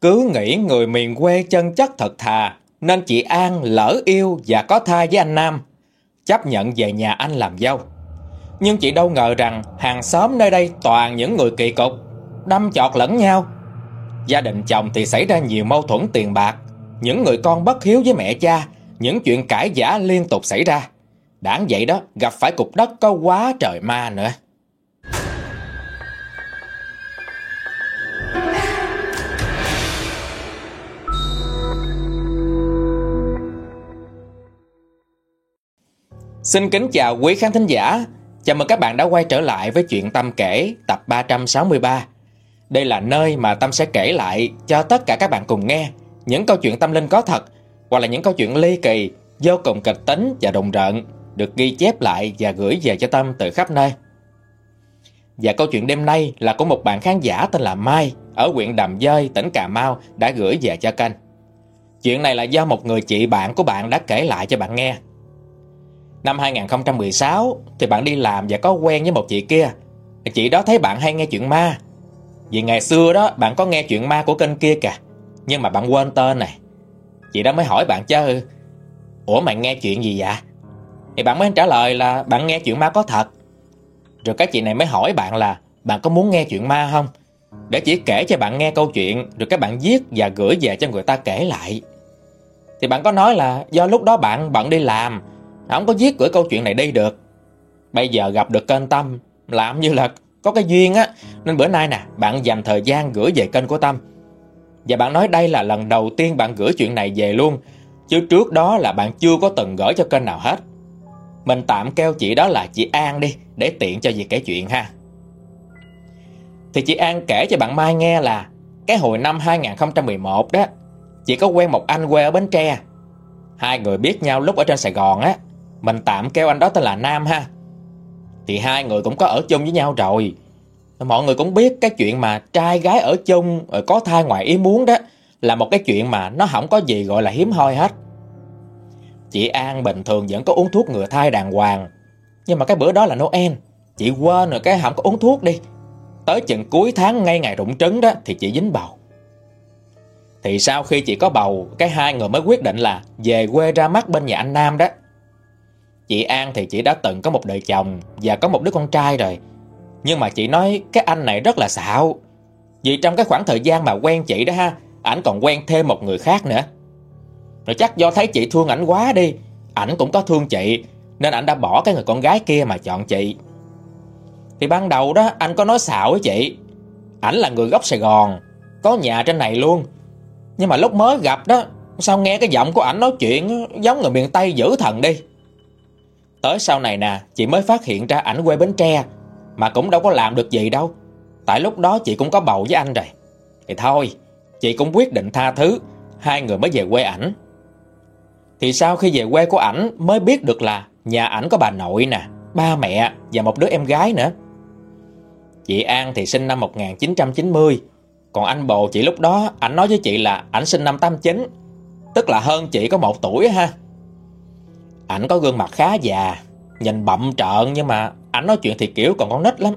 Cứ nghĩ người miền quê chân chất thật thà, nên chị An lỡ yêu và có thai với anh Nam, chấp nhận về nhà anh làm dâu. Nhưng chị đâu ngờ rằng hàng xóm nơi đây toàn những người kỳ cục, đâm chọt lẫn nhau. Gia đình chồng thì xảy ra nhiều mâu thuẫn tiền bạc, những người con bất hiếu với mẹ cha, những chuyện cãi giả liên tục xảy ra. Đáng vậy đó, gặp phải cục đất có quá trời ma nữa. Xin kính chào quý khán thính giả. Chào mừng các bạn đã quay trở lại với chuyện Tâm kể tập 363. Đây là nơi mà Tâm sẽ kể lại cho tất cả các bạn cùng nghe những câu chuyện tâm linh có thật hoặc là những câu chuyện ly kỳ, vô cùng kịch tính và đồng rợn được ghi chép lại và gửi về cho Tâm từ khắp nơi. Và câu chuyện đêm nay là của một bạn khán giả tên là Mai ở huyện Đầm Dơi, tỉnh Cà Mau đã gửi về cho kênh. Chuyện này là do một người chị bạn của bạn đã kể lại cho bạn nghe. Năm 2016 thì bạn đi làm và có quen với một chị kia. Chị đó thấy bạn hay nghe chuyện ma. Vì ngày xưa đó, bạn có nghe chuyện ma của kênh kia kìa. Nhưng mà bạn quên tên này. Chị đó mới hỏi bạn chứ, Ủa mày nghe chuyện gì vậy? Thì bạn mới trả lời là, bạn nghe chuyện ma có thật. Rồi các chị này mới hỏi bạn là, bạn có muốn nghe chuyện ma không? Để chỉ kể cho bạn nghe câu chuyện, rồi các bạn viết và gửi về cho người ta kể lại. Thì bạn có nói là, do lúc đó bạn bận đi làm không có viết gửi câu chuyện này đi được. Bây giờ gặp được kênh Tâm, Làm như là có cái duyên á. Nên bữa nay nè, bạn dành thời gian gửi về kênh của Tâm. Và bạn nói đây là lần đầu tiên bạn gửi chuyện này về luôn, Chứ trước đó là bạn chưa có từng gửi cho kênh nào hết. Mình tạm kêu chị đó là chị An đi, Để tiện cho việc kể chuyện ha. Thì chị An kể cho bạn Mai nghe là Cái hồi năm 2011 đó, Chị có quen một anh quê ở Bến Tre. Hai người biết nhau lúc ở trên Sài Gòn á mình tạm kêu anh đó tên là Nam ha. Thì hai người cũng có ở chung với nhau rồi. Mọi người cũng biết cái chuyện mà trai gái ở chung ờ, Có thai ngoài ý muốn đó, Là một cái chuyện mà nó không có gì gọi là hiếm hoi hết. Chị An bình thường vẫn có uống thuốc ngừa thai đàng hoàng, Nhưng mà cái bữa đó là Noel. Chị quên rồi cái không có uống thuốc đi. Tới chừng cuối tháng ngay ngày rụng trứng đó Thì chị dính bầu. Thì sau khi chị có bầu, Cái hai người mới quyết định là Về quê ra mắt bên nhà anh Nam đó. Chị An thì chị đã từng có một đời chồng và có một đứa con trai rồi. Nhưng mà chị nói cái anh này rất là xạo. Vì trong cái khoảng thời gian mà quen chị đó ha, ảnh còn quen thêm một người khác nữa. Rồi chắc do thấy chị thương ảnh quá đi, ảnh cũng có thương chị, nên ảnh đã bỏ cái người con gái kia mà chọn chị. Thì ban đầu đó anh có nói xạo với chị, ảnh là người gốc Sài Gòn, có nhà trên này luôn. Nhưng mà lúc mới gặp đó, sao nghe cái giọng của ảnh nói chuyện giống người miền Tây dữ thần đi. Tới sau này nè, chị mới phát hiện ra ảnh quê Bến Tre, mà cũng đâu có làm được gì đâu. Tại lúc đó chị cũng có bầu với anh rồi. Thì thôi, chị cũng quyết định tha thứ, hai người mới về quê ảnh. Thì sau khi về quê của ảnh mới biết được là nhà ảnh có bà nội nè, ba mẹ và một đứa em gái nữa. Chị An thì sinh năm 1990, còn anh bồ chị lúc đó ảnh nói với chị là ảnh sinh năm 89, tức là hơn chị có một tuổi ha. Ảnh có gương mặt khá già Nhìn bậm trợn nhưng mà Ảnh nói chuyện thì kiểu còn con nít lắm.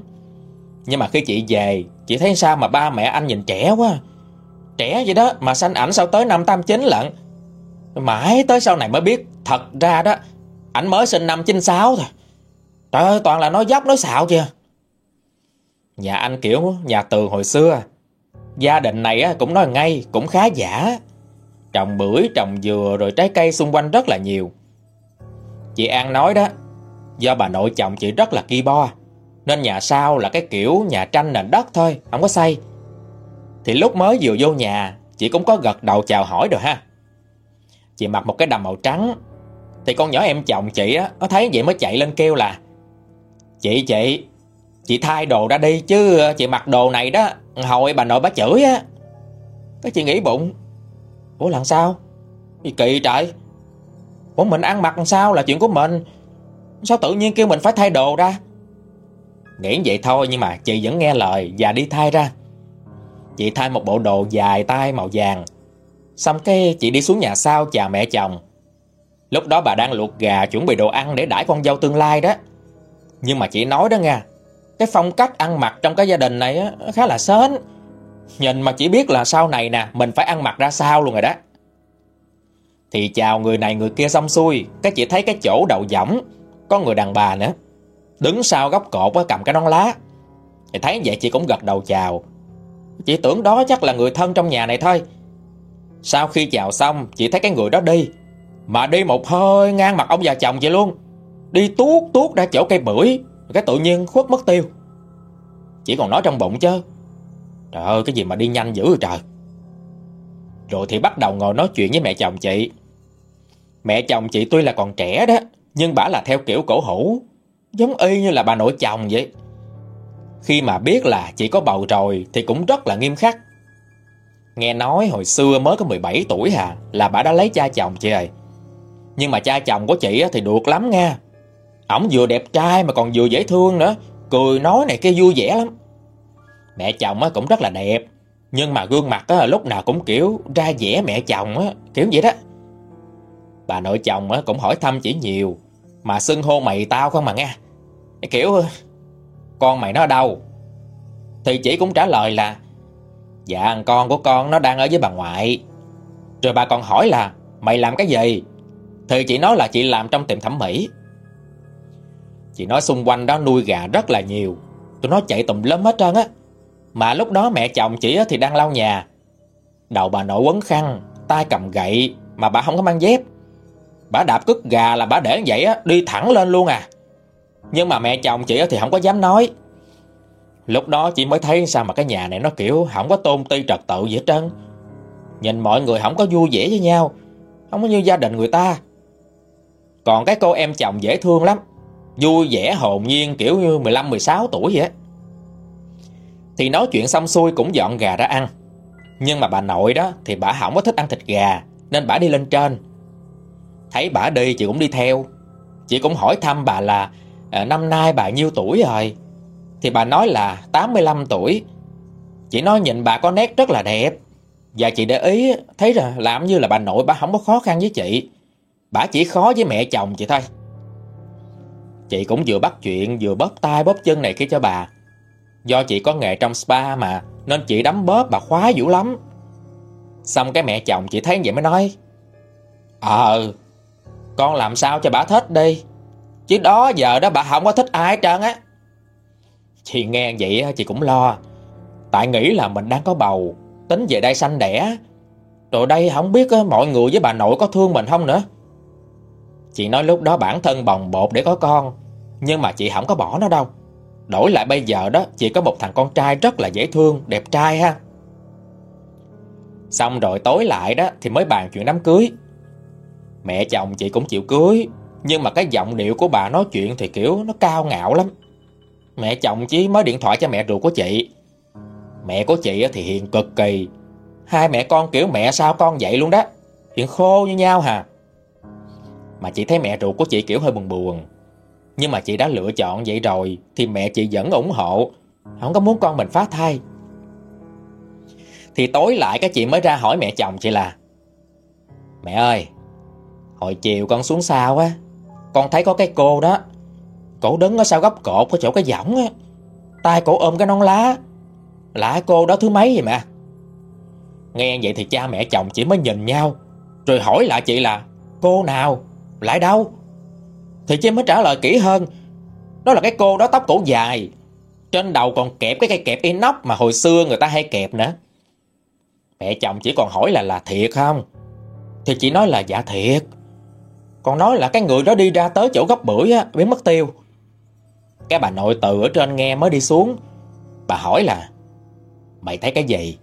Nhưng mà khi chị về Chị thấy sao mà ba mẹ anh nhìn trẻ quá? Trẻ vậy đó Mà sanh ảnh sao tới năm 89 lận? Mãi tới sau này mới biết Thật ra đó Ảnh mới sinh năm 96 thôi. Trời ơi toàn là nói dốc nói xạo kìa. Nhà anh kiểu nhà tường hồi xưa Gia đình này cũng nói ngay Cũng khá giả. Trồng bưởi, trồng dừa rồi trái cây xung quanh rất là nhiều. Chị An nói đó, Do bà nội chồng chị rất là ki bo, Nên nhà sau là cái kiểu nhà tranh nền đất thôi, Không có xây. Thì lúc mới vừa vô nhà, Chị cũng có gật đầu chào hỏi rồi ha. Chị mặc một cái đầm màu trắng. Thì con nhỏ em chồng chị á, Nó thấy vậy mới chạy lên kêu là, Chị chị Chị thay đồ ra đi chứ, chị mặc đồ này đó, Hồi bà nội bà chửi á. Cái chị nghĩ bụng, Ủa, làm sao? Gì kỳ trời? Bọn mình ăn mặc làm sao là chuyện của mình? Sao tự nhiên kêu mình phải thay đồ ra? Nghĩ vậy thôi, nhưng mà chị vẫn nghe lời và đi thay ra. Chị thay một bộ đồ dài tay màu vàng. Xong cái chị đi xuống nhà sau chào mẹ chồng. Lúc đó bà đang luộc gà chuẩn bị đồ ăn để đãi con dâu tương lai đó. Nhưng mà chị nói đó nha Cái phong cách ăn mặc trong cái gia đình này khá là sến. Nhìn mà chỉ biết là sau này nè, Mình phải ăn mặc ra sao luôn rồi đó. Thì chào người này người kia xong xuôi, Cái chị thấy cái chỗ đầu giỏng Có người đàn bà nữa. Đứng sau góc cột cầm cái nón lá. Thì thấy vậy chị cũng gật đầu chào. Chị tưởng đó chắc là người thân trong nhà này thôi. Sau khi chào xong, Chị thấy cái người đó đi. Mà đi một hơi ngang mặt ông già chồng chị luôn. Đi tuốt tuốt ra chỗ cây bưởi, Cái tự nhiên khuất mất tiêu. Chỉ còn nói trong bụng chứ. Trời ơi, cái gì mà đi nhanh dữ rồi trời. Rồi thì bắt đầu ngồi nói chuyện với mẹ chồng chị. Mẹ chồng chị tuy là còn trẻ đó, Nhưng bà là theo kiểu cổ hủ, Giống y như là bà nội chồng vậy. Khi mà biết là chị có bầu rồi Thì cũng rất là nghiêm khắc. Nghe nói hồi xưa mới có 17 tuổi hà, Là bà đã lấy cha chồng chị ơi Nhưng mà cha chồng của chị thì được lắm nha. Ổng vừa đẹp trai mà còn vừa dễ thương nữa, Cười nói này kia vui vẻ lắm. Mẹ chồng cũng rất là đẹp, Nhưng mà gương mặt lúc nào cũng kiểu ra vẻ mẹ chồng Kiểu vậy đó. Bà nội chồng cũng hỏi thăm chỉ nhiều. Mà xưng hô mày tao không mà nghe. Kiểu, Con mày nó ở đâu? Thì chị cũng trả lời là Dạ con của con nó đang ở với bà ngoại. Rồi bà còn hỏi là, Mày làm cái gì? Thì chị nói là chị làm trong tiệm thẩm mỹ. Chị nói xung quanh đó nuôi gà rất là nhiều. Tụi nó chạy tùm lum hết trơn á. Mà lúc đó mẹ chồng chị thì đang lau nhà. Đầu bà nội quấn khăn, tay cầm gậy, Mà bà không có mang dép. Bà đạp cứt gà là bà để vậy á, Đi thẳng lên luôn à. Nhưng mà mẹ chồng chị thì không có dám nói. Lúc đó chị mới thấy sao mà cái nhà này nó kiểu Không có tôn ti trật tự gì hết trơn. Nhìn mọi người không có vui vẻ với nhau, Không có như gia đình người ta. Còn cái cô em chồng dễ thương lắm, Vui vẻ hồn nhiên kiểu như 15-16 tuổi vậy á. Thì nói chuyện xong xuôi cũng dọn gà ra ăn. Nhưng mà bà nội đó Thì bà không có thích ăn thịt gà, Nên bà đi lên trên. Thấy bà đi chị cũng đi theo. Chị cũng hỏi thăm bà là à, Năm nay bà nhiêu tuổi rồi? Thì bà nói là 85 tuổi. Chị nói nhìn bà có nét rất là đẹp. Và chị để ý Thấy là làm như là bà nội bà không có khó khăn với chị. Bà chỉ khó với mẹ chồng chị thôi. Chị cũng vừa bắt chuyện vừa bóp tay bóp chân này kia cho bà. Do chị có nghề trong spa mà Nên chị đấm bóp bà khoái dữ lắm. Xong cái mẹ chồng chị thấy vậy mới nói Ờ con làm sao cho bà thích đi? Chứ đó giờ đó bà không có thích ai hết trơn á. Chị nghe vậy chị cũng lo. Tại nghĩ là mình đang có bầu, Tính về đây sanh đẻ. Rồi đây không biết mọi người với bà nội có thương mình không nữa? Chị nói lúc đó bản thân bồng bột để có con, Nhưng mà chị không có bỏ nó đâu. Đổi lại bây giờ đó, Chị có một thằng con trai rất là dễ thương, Đẹp trai ha. Xong rồi tối lại đó, Thì mới bàn chuyện đám cưới. Mẹ chồng chị cũng chịu cưới, Nhưng mà cái giọng điệu của bà nói chuyện Thì kiểu nó cao ngạo lắm. Mẹ chồng chỉ mới điện thoại cho mẹ ruột của chị. Mẹ của chị thì hiền cực kỳ. Hai mẹ con kiểu mẹ sao con vậy luôn đó. Hiền khô như nhau hà. Mà chị thấy mẹ ruột của chị kiểu hơi buồn buồn. Nhưng mà chị đã lựa chọn vậy rồi Thì mẹ chị vẫn ủng hộ. Không có muốn con mình phá thai. Thì tối lại cái chị mới ra hỏi mẹ chồng chị là, Mẹ ơi Hồi chiều con xuống sao á Con thấy có cái cô đó Cổ đứng ở sau góc cột Ở chỗ cái giỏng, á tay cổ ôm cái nón lá Lạ cô đó thứ mấy vậy mà? Nghe vậy thì cha mẹ chồng chỉ mới nhìn nhau Rồi hỏi lại chị là Cô nào? Lại đâu? Thì chị mới trả lời kỹ hơn Đó là cái cô đó tóc cổ dài Trên đầu còn kẹp cái cây kẹp inox Mà hồi xưa người ta hay kẹp nữa. Mẹ chồng chỉ còn hỏi là là thiệt không? Thì chị nói là dạ thiệt. Còn nói là cái người đó đi ra tới chỗ góc bưởi á Biến mất tiêu. Cái bà nội từ ở trên nghe mới đi xuống. Bà hỏi là, Mày thấy cái gì?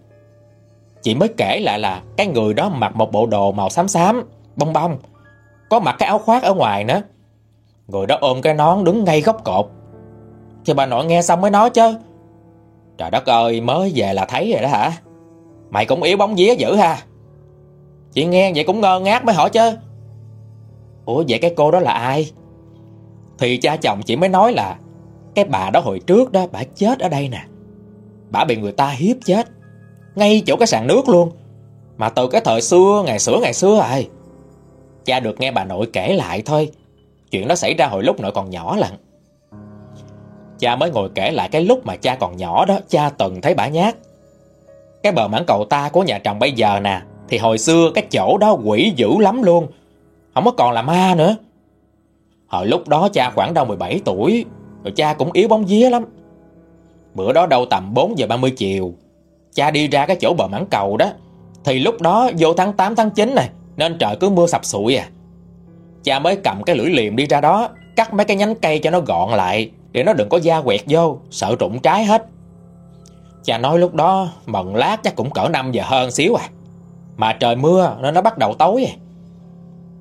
Chị mới kể lại là Cái người đó mặc một bộ đồ màu xám xám, Bông bông, có mặc cái áo khoác ở ngoài nữa. Người đó ôm cái nón đứng ngay góc cột. Thì bà nội nghe xong mới nói chứ, Trời đất ơi, mới về là thấy rồi đó hả? Mày cũng yếu bóng vía dữ ha. Chị nghe vậy cũng ngơ ngác mới hỏi chứ Ủa, vậy cái cô đó là ai? Thì cha chồng chỉ mới nói là Cái bà đó hồi trước đó, bà chết ở đây nè. Bà bị người ta hiếp chết, Ngay chỗ cái sàn nước luôn. Mà từ cái thời xưa, Ngày xưa ngày xưa rồi. Cha được nghe bà nội kể lại thôi. Chuyện đó xảy ra hồi lúc nội còn nhỏ lận. Cha mới ngồi kể lại cái lúc mà cha còn nhỏ đó, Cha từng thấy bà nhát. Cái bờ mảng cầu ta của nhà chồng bây giờ nè, Thì hồi xưa cái chỗ đó quỷ dữ lắm luôn. Không có còn là ma nữa. Hồi lúc đó cha khoảng đâu 17 tuổi, Rồi cha cũng yếu bóng vía lắm. Bữa đó đâu tầm 4 giờ 30 chiều, Cha đi ra cái chỗ bờ mảng cầu đó. Thì lúc đó vô tháng 8 tháng 9 này, Nên trời cứ mưa sập sụi à. Cha mới cầm cái lưỡi liềm đi ra đó, Cắt mấy cái nhánh cây cho nó gọn lại, Để nó đừng có da quẹt vô, Sợ rụng trái hết. Cha nói lúc đó mận lát chắc cũng cỡ 5 giờ hơn xíu à. Mà trời mưa, nên nó bắt đầu tối à.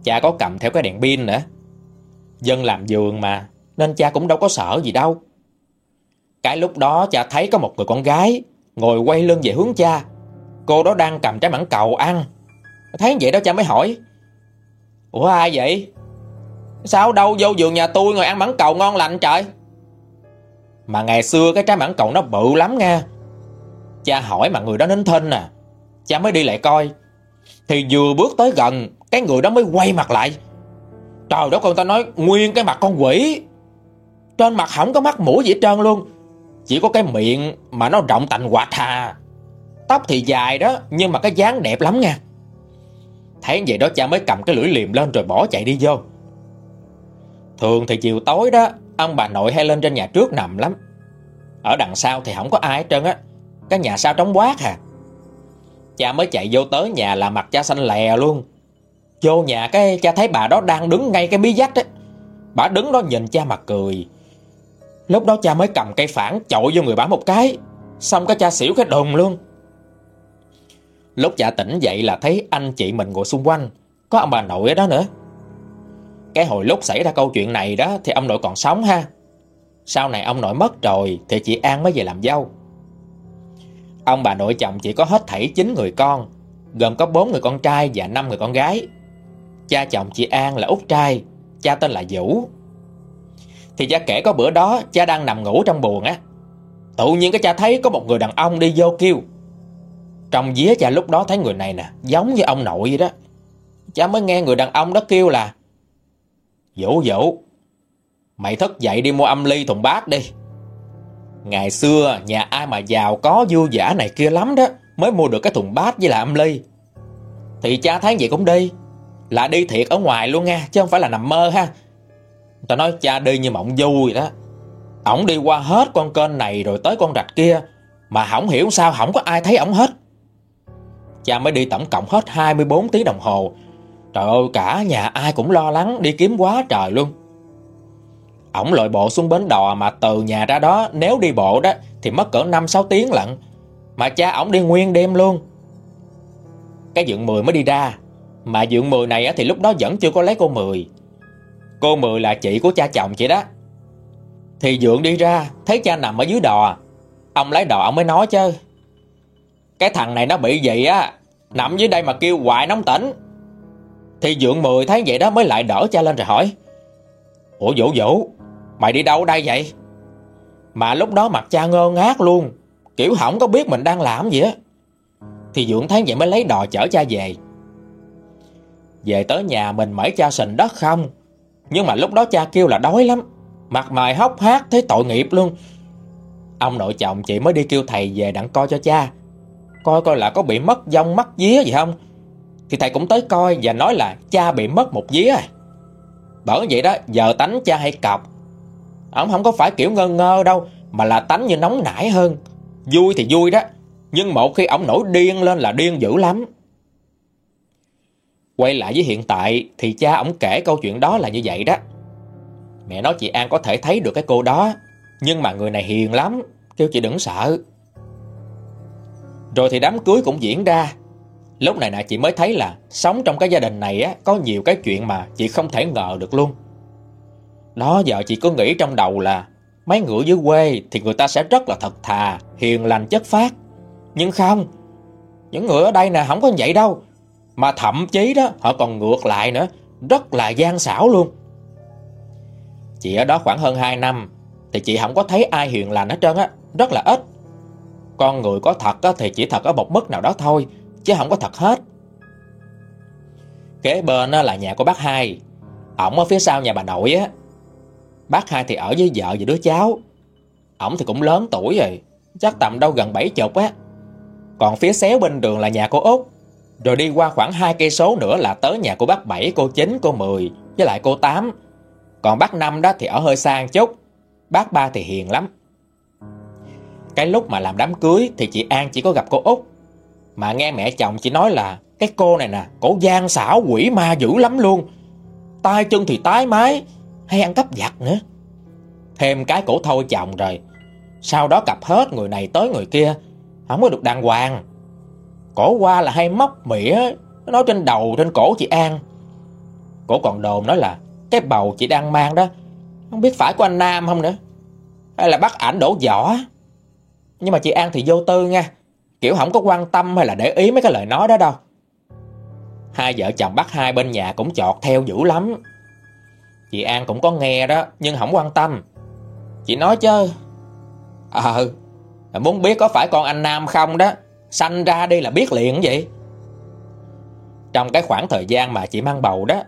Cha có cầm theo cái đèn pin nữa. Dân làm giường mà, Nên cha cũng đâu có sợ gì đâu. Cái lúc đó cha thấy có một người con gái Ngồi quay lưng về hướng cha. Cô đó đang cầm trái mảng cầu ăn. Thấy vậy đó cha mới hỏi, Ủa ai vậy? Sao đâu vô giường nhà tôi ngồi ăn mảng cầu ngon lành trời? Mà ngày xưa cái trái mảng cầu nó bự lắm nha Cha hỏi mà người đó nín thinh à. Cha mới đi lại coi. Thì vừa bước tới gần cái người đó mới quay mặt lại. Trời đất con ta nói nguyên cái mặt con quỷ. Trên mặt không có mắt mũi gì hết trơn luôn. Chỉ có cái miệng mà nó rộng tành quạt hà Tóc thì dài đó, Nhưng mà cái dáng đẹp lắm nha. Thấy vậy đó, cha mới cầm cái lưỡi liềm lên Rồi bỏ chạy đi vô. Thường thì chiều tối đó, Ông bà nội hay lên trên nhà trước nằm lắm. Ở đằng sau thì không có ai hết trơn á. Cái nhà sao trống quát à. Cha mới chạy vô tới nhà là mặt cha xanh lè luôn. Vô nhà cái cha thấy bà đó đang đứng ngay cái bí giác đấy, Bà đứng đó nhìn cha mà cười. Lúc đó cha mới cầm cây phản chội vô người bà một cái. Xong cái cha xỉu cái đồn luôn. Lúc cha tỉnh dậy là thấy anh chị mình ngồi xung quanh. Có ông bà nội ở đó nữa. Cái hồi lúc xảy ra câu chuyện này đó Thì ông nội còn sống ha. Sau này ông nội mất rồi Thì chị An mới về làm dâu. Ông bà nội chồng chỉ có hết thảy 9 người con Gồm có 4 người con trai và 5 người con gái. Cha chồng chị An là út trai, Cha tên là Vũ. Thì cha kể có bữa đó, Cha đang nằm ngủ trong buồn á. Tự nhiên cái cha thấy có một người đàn ông đi vô kêu. Trong vía cha lúc đó thấy người này nè, Giống như ông nội vậy đó. Cha mới nghe người đàn ông đó kêu là, Vũ Vũ, Mày thức dậy đi mua âm ly thùng bát đi. Ngày xưa nhà ai mà giàu có vui giả này kia lắm đó, Mới mua được cái thùng bát với là âm ly. Thì cha thấy vậy cũng đi. Là đi thiệt ở ngoài luôn nha, Chứ không phải là nằm mơ ha. Tao nói, cha đi như mộng vui đó. Ổng đi qua hết con kênh này Rồi tới con rạch kia, Mà không hiểu sao không có ai thấy ổng hết. Cha mới đi tổng cộng hết 24 tiếng đồng hồ. Trời ơi, cả nhà ai cũng lo lắng, Đi kiếm quá trời luôn. Ổng lội bộ xuống bến đò Mà từ nhà ra đó, nếu đi bộ đó Thì mất cỡ 5-6 tiếng lận. Mà cha ổng đi nguyên đêm luôn. Cái dựng 10 mới đi ra. Mà dượng 10 này thì lúc đó vẫn chưa có lấy cô 10 Cô Mười là chị của cha chồng chị đó. Thì Dượng đi ra, Thấy cha nằm ở dưới đò. Ông lấy đò ông mới nói chứ. Cái thằng này nó bị vậy á, Nằm dưới đây mà kêu hoài nóng tỉnh. Thì Dượng Mười thấy vậy đó Mới lại đỡ cha lên rồi hỏi, Ủa Vũ Vũ, Mày đi đâu đây vậy? Mà lúc đó mặt cha ngơ ngác luôn, Kiểu không có biết mình đang làm gì á. Thì Dượng thấy vậy mới lấy đò chở cha về. Về tới nhà mình mẩy cha sình đất không? Nhưng mà lúc đó cha kêu là đói lắm. Mặt mày hốc hát thấy tội nghiệp luôn. Ông nội chồng chị mới đi kêu thầy về đặng coi cho cha. Coi coi là có bị mất dông, mất día gì không? Thì thầy cũng tới coi và nói là cha bị mất một día à Bởi vậy đó, giờ tánh cha hay cọc. Ông không có phải kiểu ngơ ngơ đâu, Mà là tánh như nóng nảy hơn. Vui thì vui đó, Nhưng một khi ông nổi điên lên là điên dữ lắm. Quay lại với hiện tại thì cha ổng kể câu chuyện đó là như vậy đó. Mẹ nói chị An có thể thấy được cái cô đó, nhưng mà người này hiền lắm, kêu chị đừng sợ. Rồi thì đám cưới cũng diễn ra. Lúc này nè chị mới thấy là sống trong cái gia đình này á có nhiều cái chuyện mà chị không thể ngờ được luôn. Đó giờ chị cứ nghĩ trong đầu là mấy người dưới quê thì người ta sẽ rất là thật thà, hiền lành chất phát. Nhưng không, những người ở đây nè không có vậy đâu. Mà thậm chí đó họ còn ngược lại nữa. Rất là gian xảo luôn. Chị ở đó khoảng hơn 2 năm Thì chị không có thấy ai hiền lành hết trơn á. Rất là ít. Con người có thật á, thì chỉ thật ở một mức nào đó thôi Chứ không có thật hết. Kế bên là nhà của bác hai. Ổng ở phía sau nhà bà nội á. Bác hai thì ở với vợ và đứa cháu. Ổng thì cũng lớn tuổi rồi Chắc tầm đâu gần 70 á. Còn phía xéo bên đường là nhà của Út. Rồi đi qua khoảng hai cây số nữa là tới nhà của bác Bảy, cô Chín, cô Mười Với lại cô Tám. Còn bác Năm đó thì ở hơi xa chút. Bác Ba thì hiền lắm. Cái lúc mà làm đám cưới Thì chị An chỉ có gặp cô Út. Mà nghe mẹ chồng chỉ nói là Cái cô này nè, cổ gian xảo quỷ ma dữ lắm luôn. Tay chân thì tái mái Hay ăn cắp giặt nữa. Thêm cái cổ thôi chồng rồi. Sau đó cặp hết người này tới người kia Không có được đàng hoàng. Cổ qua là hay móc mỉa Nói trên đầu, trên cổ chị An. Cổ còn đồn nói là, Cái bầu chị đang mang đó, Không biết phải của anh Nam không nữa, Hay là bắt ảnh đổ vỏ? Nhưng mà chị An thì vô tư nha, Kiểu không có quan tâm hay là để ý mấy cái lời nói đó đâu. Hai vợ chồng bắt hai bên nhà cũng chọt theo dữ lắm. Chị An cũng có nghe đó, Nhưng không quan tâm. Chị nói chứ Ờ Muốn biết có phải con anh Nam không đó Sanh ra đi là biết liền vậy. Trong cái khoảng thời gian mà chị mang bầu đó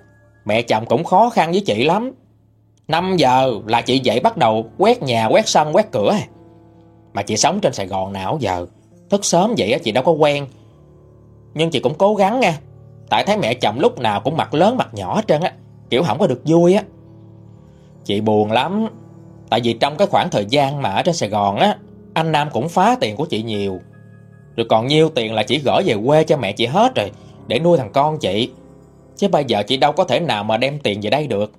Mẹ chồng cũng khó khăn với chị lắm. 5 giờ là chị dậy bắt đầu quét nhà, quét sân, quét cửa. Mà chị sống trên Sài Gòn nào giờ. Thức sớm vậy chị đâu có quen. Nhưng chị cũng cố gắng nha. Tại thấy mẹ chồng lúc nào cũng mặt lớn mặt nhỏ hết trơn á. Kiểu không có được vui á. Chị buồn lắm. Tại vì trong cái khoảng thời gian mà ở trên Sài Gòn á Anh Nam cũng phá tiền của chị nhiều. Rồi còn nhiêu tiền là chỉ gửi về quê cho mẹ chị hết rồi, Để nuôi thằng con chị. Chứ bây giờ chị đâu có thể nào mà đem tiền về đây được.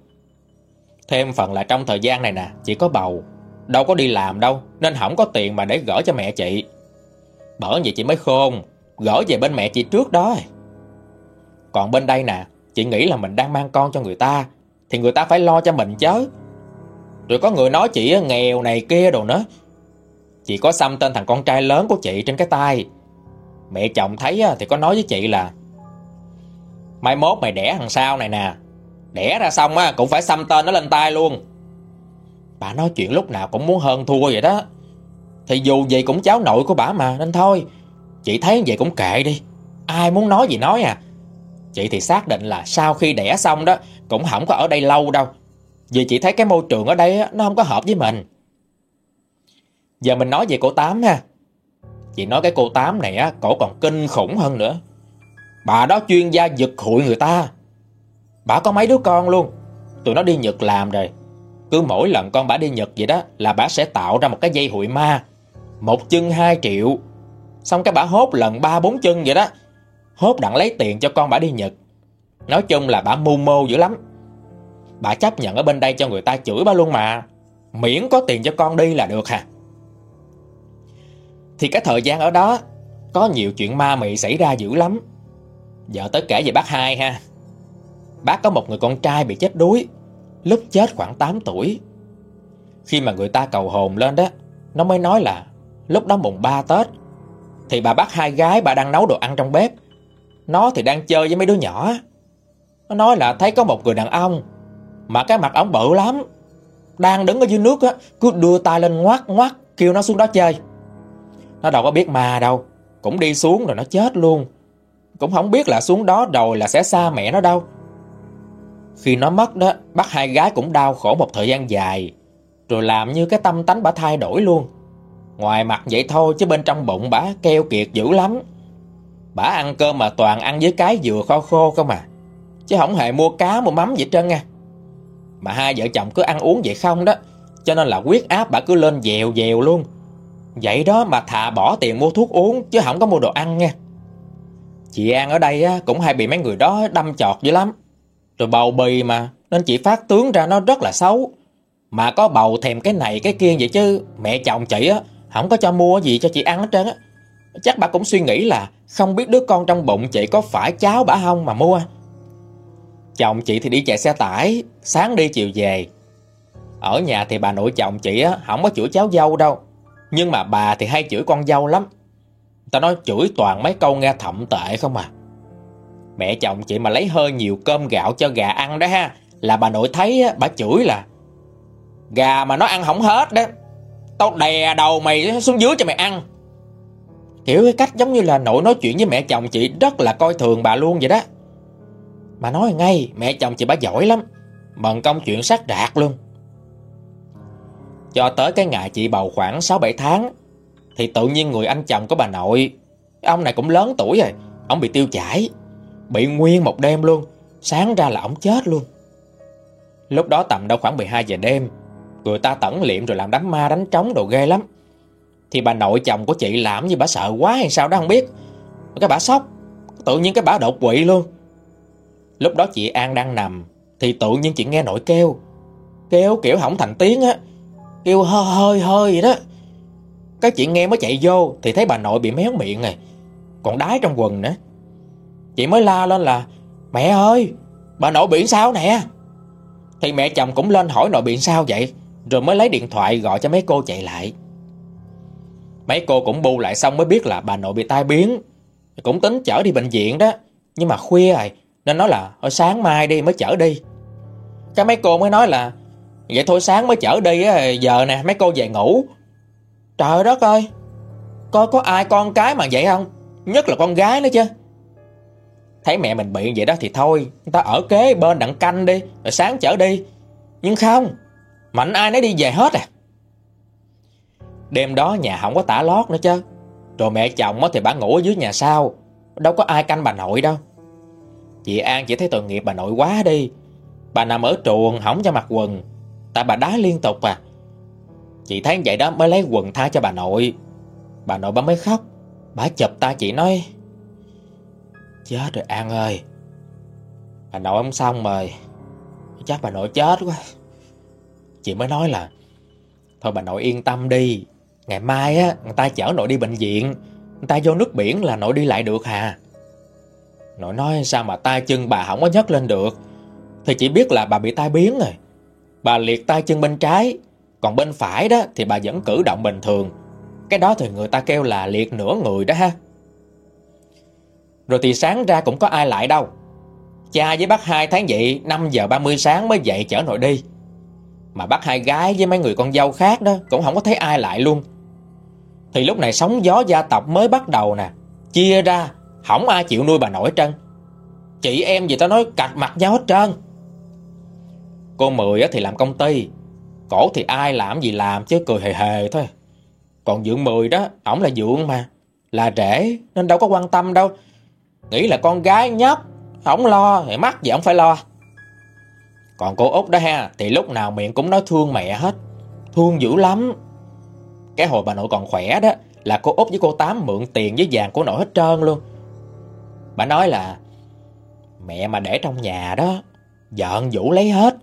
Thêm phần là trong thời gian này nè, Chị có bầu. Đâu có đi làm đâu, Nên không có tiền mà để gửi cho mẹ chị. Bởi vậy chị mới khôn, Gửi về bên mẹ chị trước đó. Còn bên đây nè, Chị nghĩ là mình đang mang con cho người ta, Thì người ta phải lo cho mình chứ. Rồi có người nói chị nghèo này kia đồ nữa Chị có xăm tên thằng con trai lớn của chị trên cái tay. Mẹ chồng thấy thì có nói với chị là, Mai mốt mày đẻ thằng sau này nè. Đẻ ra xong á, cũng phải xăm tên nó lên tay luôn. Bà nói chuyện lúc nào cũng muốn hơn thua vậy đó. Thì dù gì cũng cháu nội của bà mà, Nên thôi. Chị thấy vậy cũng kệ đi. Ai muốn nói gì nói à. Chị thì xác định là sau khi đẻ xong đó, Cũng không có ở đây lâu đâu. Vì chị thấy cái môi trường ở đây nó không có hợp với mình. Giờ mình nói về cô Tám ha. Chị nói cái cô Tám này á, cổ còn kinh khủng hơn nữa. Bà đó chuyên gia giật hụi người ta. Bà có mấy đứa con luôn. Tụi nó đi Nhật làm rồi. Cứ mỗi lần con bà đi Nhật vậy đó là bà sẽ tạo ra một cái dây hụi ma. Một chân 2 triệu. Xong cái bà hốt lần 3-4 chân vậy đó. Hốt đặng lấy tiền cho con bà đi Nhật. Nói chung là bà mưu mô dữ lắm. Bà chấp nhận ở bên đây cho người ta chửi bà luôn mà Miễn có tiền cho con đi là được hả thì cái thời gian ở đó, Có nhiều chuyện ma mị xảy ra dữ lắm. Giờ tới kể về bác hai ha. Bác có một người con trai bị chết đuối, Lúc chết khoảng 8 tuổi. Khi mà người ta cầu hồn lên đó, Nó mới nói là Lúc đó mùng 3 Tết, Thì bà bác hai gái bà đang nấu đồ ăn trong bếp. Nó thì đang chơi với mấy đứa nhỏ. Nó nói là thấy có một người đàn ông mà cái mặt ổng bự lắm, Đang đứng ở dưới nước á, Cứ đưa tay lên ngoắt ngoắt Kêu nó xuống đó chơi. Nó đâu có biết mà đâu. Cũng đi xuống rồi nó chết luôn. Cũng không biết là xuống đó rồi là sẽ xa mẹ nó đâu. Khi nó mất đó, bắt hai gái cũng đau khổ một thời gian dài, Rồi làm như cái tâm tánh bà thay đổi luôn. Ngoài mặt vậy thôi, chứ bên trong bụng bà keo kiệt dữ lắm. Bà ăn cơm mà toàn ăn với cái dừa kho khô không à Chứ không hề mua cá mua mắm gì trơn nha. Mà hai vợ chồng cứ ăn uống vậy không đó, Cho nên là huyết áp bà cứ lên dèo dèo luôn. Vậy đó mà thà bỏ tiền mua thuốc uống Chứ không có mua đồ ăn nha. Chị An ở đây cũng hay bị mấy người đó đâm chọt dữ lắm. Rồi bầu bì mà Nên chị phát tướng ra nó rất là xấu. Mà có bầu thèm cái này cái kia vậy chứ Mẹ chồng chị á Không có cho mua gì cho chị ăn hết trơn á. Chắc bà cũng suy nghĩ là Không biết đứa con trong bụng chị có phải cháu bà không mà mua. Chồng chị thì đi chạy xe tải, sáng đi chiều về. Ở nhà thì bà nội chồng chị á, không có chửi cháu dâu đâu. Nhưng mà bà thì hay chửi con dâu lắm. Ta nói chửi toàn mấy câu nghe thậm tệ không à. Mẹ chồng chị mà lấy hơi nhiều cơm gạo cho gà ăn đó ha. Là bà nội thấy á, bà chửi là Gà mà nó ăn không hết đó. Tao đè đầu mày xuống dưới cho mày ăn. Kiểu cái cách giống như là nội nói chuyện với mẹ chồng chị rất là coi thường bà luôn vậy đó. Mà nói ngay mẹ chồng chị bà giỏi lắm Bận công chuyện sát đạt luôn cho tới cái ngày chị bầu khoảng 6-7 tháng, Thì tự nhiên người anh chồng của bà nội, Ông này cũng lớn tuổi rồi, Ông bị tiêu chảy, Bị nguyên một đêm luôn, Sáng ra là ông chết luôn. Lúc đó tầm đâu khoảng 12 giờ đêm, Người ta tẩn liệm rồi làm đám ma, đánh trống đồ ghê lắm. Thì bà nội chồng của chị làm như bà sợ quá hay sao đó không biết. Cái bà sốc, Tự nhiên cái bà đột quỵ luôn. Lúc đó chị An đang nằm, Thì tự nhiên chị nghe nội kêu Kêu kiểu hỏng thành tiếng á. Kêu hơi hơi hơi vậy đó. Cái chị nghe mới chạy vô Thì thấy bà nội bị méo miệng rồi Còn đái trong quần nữa. Chị mới la lên là, Mẹ ơi, bà nội bị sao nè? Thì mẹ chồng cũng lên hỏi nội bị sao vậy, Rồi mới lấy điện thoại gọi cho mấy cô chạy lại. Mấy cô cũng bu lại xong mới biết là bà nội bị tai biến. Cũng tính chở đi bệnh viện đó. Nhưng mà khuya rồi, Nên nói là hồi sáng mai đi mới chở đi. Cái mấy cô mới nói là Vậy thôi sáng mới chở đi Giờ nè, mấy cô về ngủ. Trời đất ơi, Coi có ai con cái mà vậy không? Nhất là con gái nữa chứ. Thấy mẹ mình bị vậy đó thì thôi, người ta ở kế bên đặng canh đi, Rồi sáng chở đi. Nhưng không Mạnh ai nấy đi về hết à. Đêm đó nhà không có tả lót nữa chứ. Rồi mẹ chồng thì bà ngủ ở dưới nhà sau, Đâu có ai canh bà nội đâu. Chị An chỉ thấy tội nghiệp bà nội quá đi. Bà nằm ở chuồng hỏng cho mặc quần. Tại bà đá liên tục à. Chị thấy vậy đó mới lấy quần tha cho bà nội. Bà nội bà mới khóc. Bà chụp ta chị nói, Chết rồi An ơi. Bà nội ông xong rồi. Chắc bà nội chết quá. Chị mới nói là, Thôi bà nội yên tâm đi. Ngày mai á, người ta chở nội đi bệnh viện. Người ta vô nước biển là nội đi lại được hà. Nội nói sao mà tay chân bà không có nhấc lên được. Thì chỉ biết là bà bị tai biến rồi. Bà liệt tay chân bên trái, Còn bên phải đó thì bà vẫn cử động bình thường. Cái đó thì người ta kêu là liệt nửa người đó ha. Rồi thì sáng ra cũng có ai lại đâu. Cha với bác hai tháng vậy 5 giờ 30 sáng mới dậy chở nội đi. Mà bác hai gái với mấy người con dâu khác đó Cũng không có thấy ai lại luôn. Thì lúc này sóng gió gia tộc mới bắt đầu nè. Chia ra, Không ai chịu nuôi bà nội trân Chị em gì tao nói cạch mặt nhau hết trơn. Cô Mười thì làm công ty. Cổ thì ai làm gì làm chứ cười hề hề thôi. Còn Dượng Mười đó, Ổng là Dượng mà. Là rể nên đâu có quan tâm đâu. Nghĩ là con gái nhóc, Ổng lo, thì mắc gì ổng phải lo. Còn cô Út đó ha, Thì lúc nào miệng cũng nói thương mẹ hết. Thương dữ lắm. Cái hồi bà nội còn khỏe đó, Là cô Út với cô Tám mượn tiền với vàng của nội hết trơn luôn. Bà nói là, Mẹ mà để trong nhà đó, Giận Vũ lấy hết.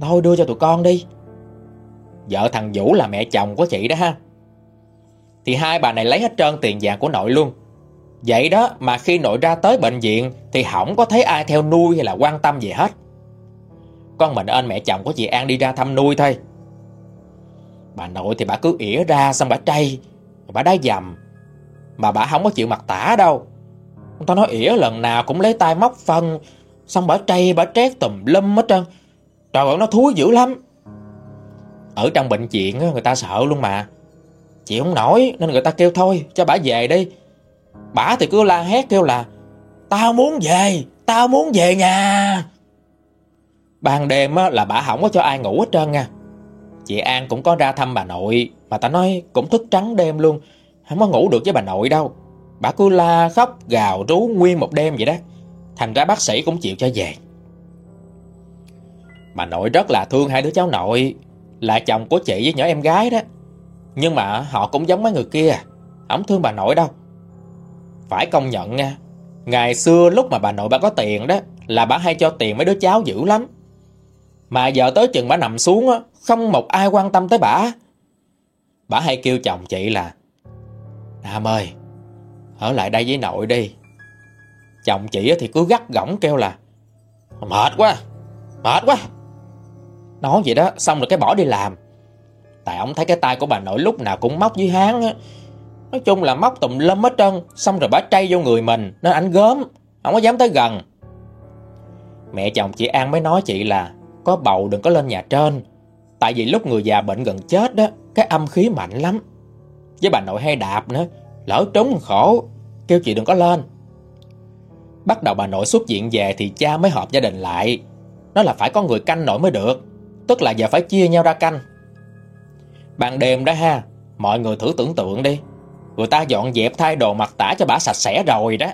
Thôi đưa cho tụi con đi. Vợ thằng Vũ là mẹ chồng của chị đó ha. Thì hai bà này lấy hết trơn tiền vàng của nội luôn. Vậy đó mà khi nội ra tới bệnh viện Thì không có thấy ai theo nuôi hay là quan tâm gì hết. Con mình ơn mẹ chồng của chị An đi ra thăm nuôi thôi. Bà nội thì bà cứ ỉa ra xong bà trây Bà đá dầm. Mà bà không có chịu mặt tả đâu. Tao nói ỉa lần nào cũng lấy tay móc phân, Xong bà trây bà trét tùm lum hết trơn. Trời ơi, nó thúi dữ lắm. Ở trong bệnh viện người ta sợ luôn mà. Chị không nổi, Nên người ta kêu thôi, cho bà về đi. Bà thì cứ la hét, kêu là, Tao muốn về, Tao muốn về nhà. Ban đêm là bà không có cho ai ngủ hết trơn nha. Chị An cũng có ra thăm bà nội, Mà ta nói cũng thức trắng đêm luôn, Không có ngủ được với bà nội đâu. Bà cứ la khóc, gào rú nguyên một đêm vậy đó. Thành ra bác sĩ cũng chịu cho về. Bà nội rất là thương hai đứa cháu nội. Là chồng của chị với nhỏ em gái đó. Nhưng mà họ cũng giống mấy người kia. Không thương bà nội đâu. Phải công nhận nha, Ngày xưa lúc mà bà nội bà có tiền đó, Là bà hay cho tiền mấy đứa cháu dữ lắm. Mà giờ tới chừng bà nằm xuống á, Không một ai quan tâm tới bà. Bà hay kêu chồng chị là, Nam ơi, Ở lại đây với nội đi. Chồng chị thì cứ gắt gỏng kêu là, Mệt quá Mệt quá. Nói vậy đó, xong rồi cái bỏ đi làm. Tại ông thấy cái tay của bà nội lúc nào cũng móc dưới háng á. Nói chung là móc tùm lum hết trơn, Xong rồi bà trây vô người mình Nên ảnh gớm, Không có dám tới gần. Mẹ chồng chị An mới nói chị là, Có bầu đừng có lên nhà trên. Tại vì lúc người già bệnh gần chết đó, Cái âm khí mạnh lắm. Với bà nội hay đạp nữa, Lỡ trúng khổ, Kêu chị đừng có lên. Bắt đầu bà nội xuất viện về Thì cha mới họp gia đình lại. Nó là phải có người canh nội mới được. Tức là giờ phải chia nhau ra canh. Ban đêm đó ha, Mọi người thử tưởng tượng đi. Người ta dọn dẹp thay đồ mặt tả cho bà sạch sẽ rồi đó.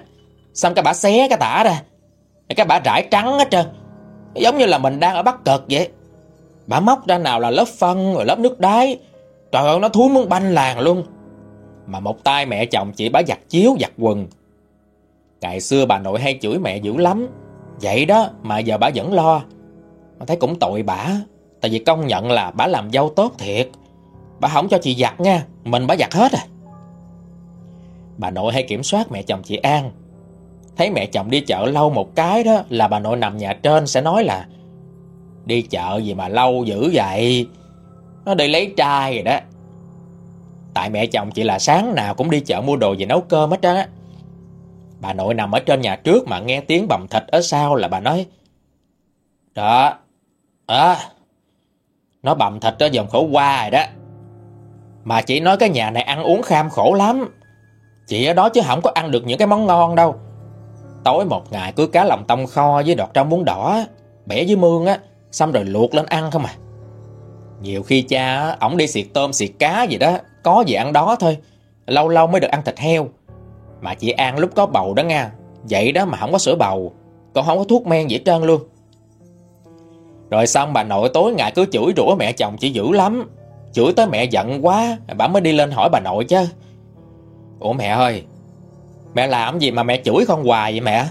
Xong cái bà xé cái tả ra. Cái bà rải trắng hết trơn. Giống như là mình đang ở Bắc Cực vậy. Bà móc ra nào là lớp phân rồi lớp nước đáy. Trời ơi, nó thúi muốn banh làng luôn. Mà một tay mẹ chồng chỉ bà giặt chiếu, giặt quần. Ngày xưa bà nội hay chửi mẹ dữ lắm. Vậy đó mà giờ bà vẫn lo. Mà thấy cũng tội bà Tại vì công nhận là bà làm dâu tốt thiệt. Bà không cho chị giặt nha, Mình bà giặt hết à. Bà nội hay kiểm soát mẹ chồng chị An. Thấy mẹ chồng đi chợ lâu một cái đó Là bà nội nằm nhà trên sẽ nói là, Đi chợ gì mà lâu dữ vậy? Nó đi lấy trai rồi đó. Tại mẹ chồng chị là sáng nào cũng đi chợ mua đồ về nấu cơm hết á. Bà nội nằm ở trên nhà trước mà nghe tiếng bầm thịt ở sau là bà nói, Đó Đó. Nó bầm thịt ở dòng khổ qua rồi đó. Mà chị nói cái nhà này ăn uống kham khổ lắm. Chị ở đó chứ không có ăn được những cái món ngon đâu. Tối một ngày cứ cá lòng tông kho với đọt rau muống đỏ, Bẻ với mương á, Xong rồi luộc lên ăn không à. Nhiều khi cha ổng đi xịt tôm, xịt cá gì đó, Có gì ăn đó thôi. Lâu lâu mới được ăn thịt heo. Mà chị An lúc có bầu đó nha, Vậy đó mà không có sữa bầu, Còn không có thuốc men gì hết trơn luôn. Rồi xong bà nội tối ngày cứ chửi rủa mẹ chồng chị dữ lắm. Chửi tới mẹ giận quá Bà mới đi lên hỏi bà nội chứ. Ủa mẹ ơi Mẹ làm gì mà mẹ chửi con hoài vậy mẹ?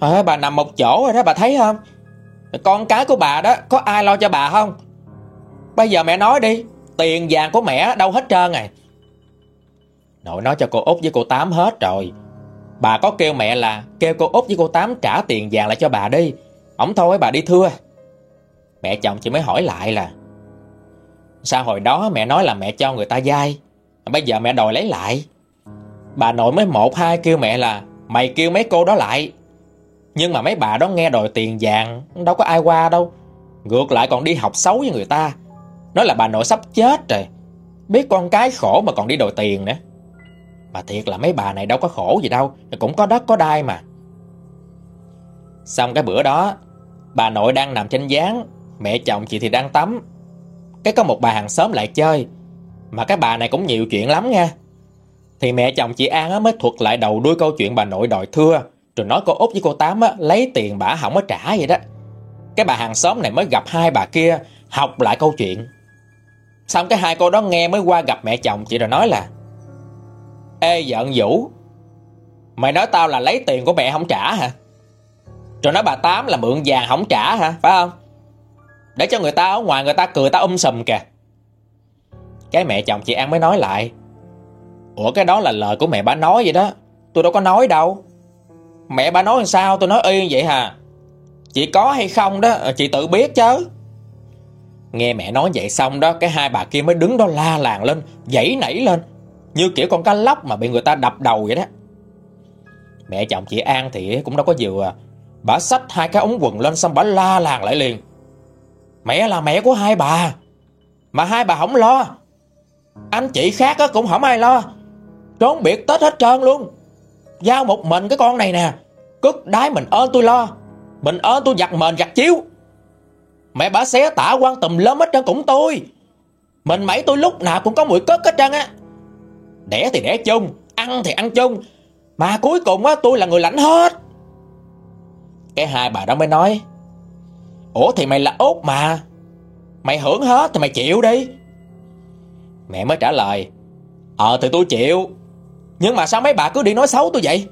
À, Bà nằm một chỗ rồi đó bà thấy không? Con cái của bà đó Có ai lo cho bà không? Bây giờ mẹ nói đi Tiền vàng của mẹ đâu hết trơn rồi Nội nói cho cô Út với cô Tám hết rồi. Bà có kêu mẹ là Kêu cô Út với cô Tám trả tiền vàng lại cho bà đi. Ổng thôi bà đi thưa. Mẹ chồng chỉ mới hỏi lại là, Sao hồi đó mẹ nói là mẹ cho người ta dai Bây giờ mẹ đòi lấy lại? Bà nội mới một, hai kêu mẹ là, Mày kêu mấy cô đó lại. Nhưng mà mấy bà đó nghe đòi tiền vàng, Đâu có ai qua đâu. Ngược lại còn đi học xấu với người ta. Nói là bà nội sắp chết rồi. Biết con cái khổ mà còn đi đòi tiền nữa. Mà thiệt là mấy bà này đâu có khổ gì đâu, Cũng có đất có đai mà. Xong cái bữa đó, Bà nội đang nằm trên gián Mẹ chồng chị thì đang tắm. Cái có một bà hàng xóm lại chơi. Mà cái bà này cũng nhiều chuyện lắm nha. Thì mẹ chồng chị An mới thuật lại đầu đuôi câu chuyện bà nội đòi thưa. Rồi nói cô Út với cô Tám lấy tiền bà không có trả vậy đó. Cái bà hàng xóm này mới gặp hai bà kia, Học lại câu chuyện. Xong cái hai cô đó nghe mới qua gặp mẹ chồng chị rồi nói là, Ê, giận Vũ Mày nói tao là lấy tiền của mẹ không trả hả? Rồi nói bà Tám là mượn vàng không trả hả, Phải không? Để cho người ta ở ngoài người ta cười, ta um sùm kìa. Cái mẹ chồng chị An mới nói lại. Ủa, cái đó là lời của mẹ bà nói vậy đó. Tôi đâu có nói đâu. Mẹ bà nói làm sao? Tôi nói y vậy hà. Chị có hay không đó? Ờ, chị tự biết chứ. Nghe mẹ nói vậy xong đó, Cái hai bà kia mới đứng đó la làng lên Dãy nảy lên. Như kiểu con cá lóc mà bị người ta đập đầu vậy đó. Mẹ chồng chị An thì cũng đâu có vừa à. Bà xách hai cái ống quần lên Xong bà la làng lại liền. Mẹ là mẹ của hai bà. Mà hai bà không lo. Anh chị khác cũng không ai lo. Trốn biệt tết hết trơn luôn. Giao một mình cái con này nè. Cất đái mình ơn tôi lo. Mình ơn tôi giặt mền giặt chiếu. Mẹ bà xé tả quan tùm lớn hết trơn cũng tôi. Mình mấy tôi lúc nào cũng có mùi cất hết trơn á. Đẻ thì đẻ chung, Ăn thì ăn chung. Mà cuối cùng á, tôi là người lãnh hết. Cái hai bà đó mới nói Ủa, thì mày là út mà. Mày hưởng hết thì mày chịu đi. Mẹ mới trả lời Ờ thì tôi chịu. Nhưng mà sao mấy bà cứ đi nói xấu tôi vậy?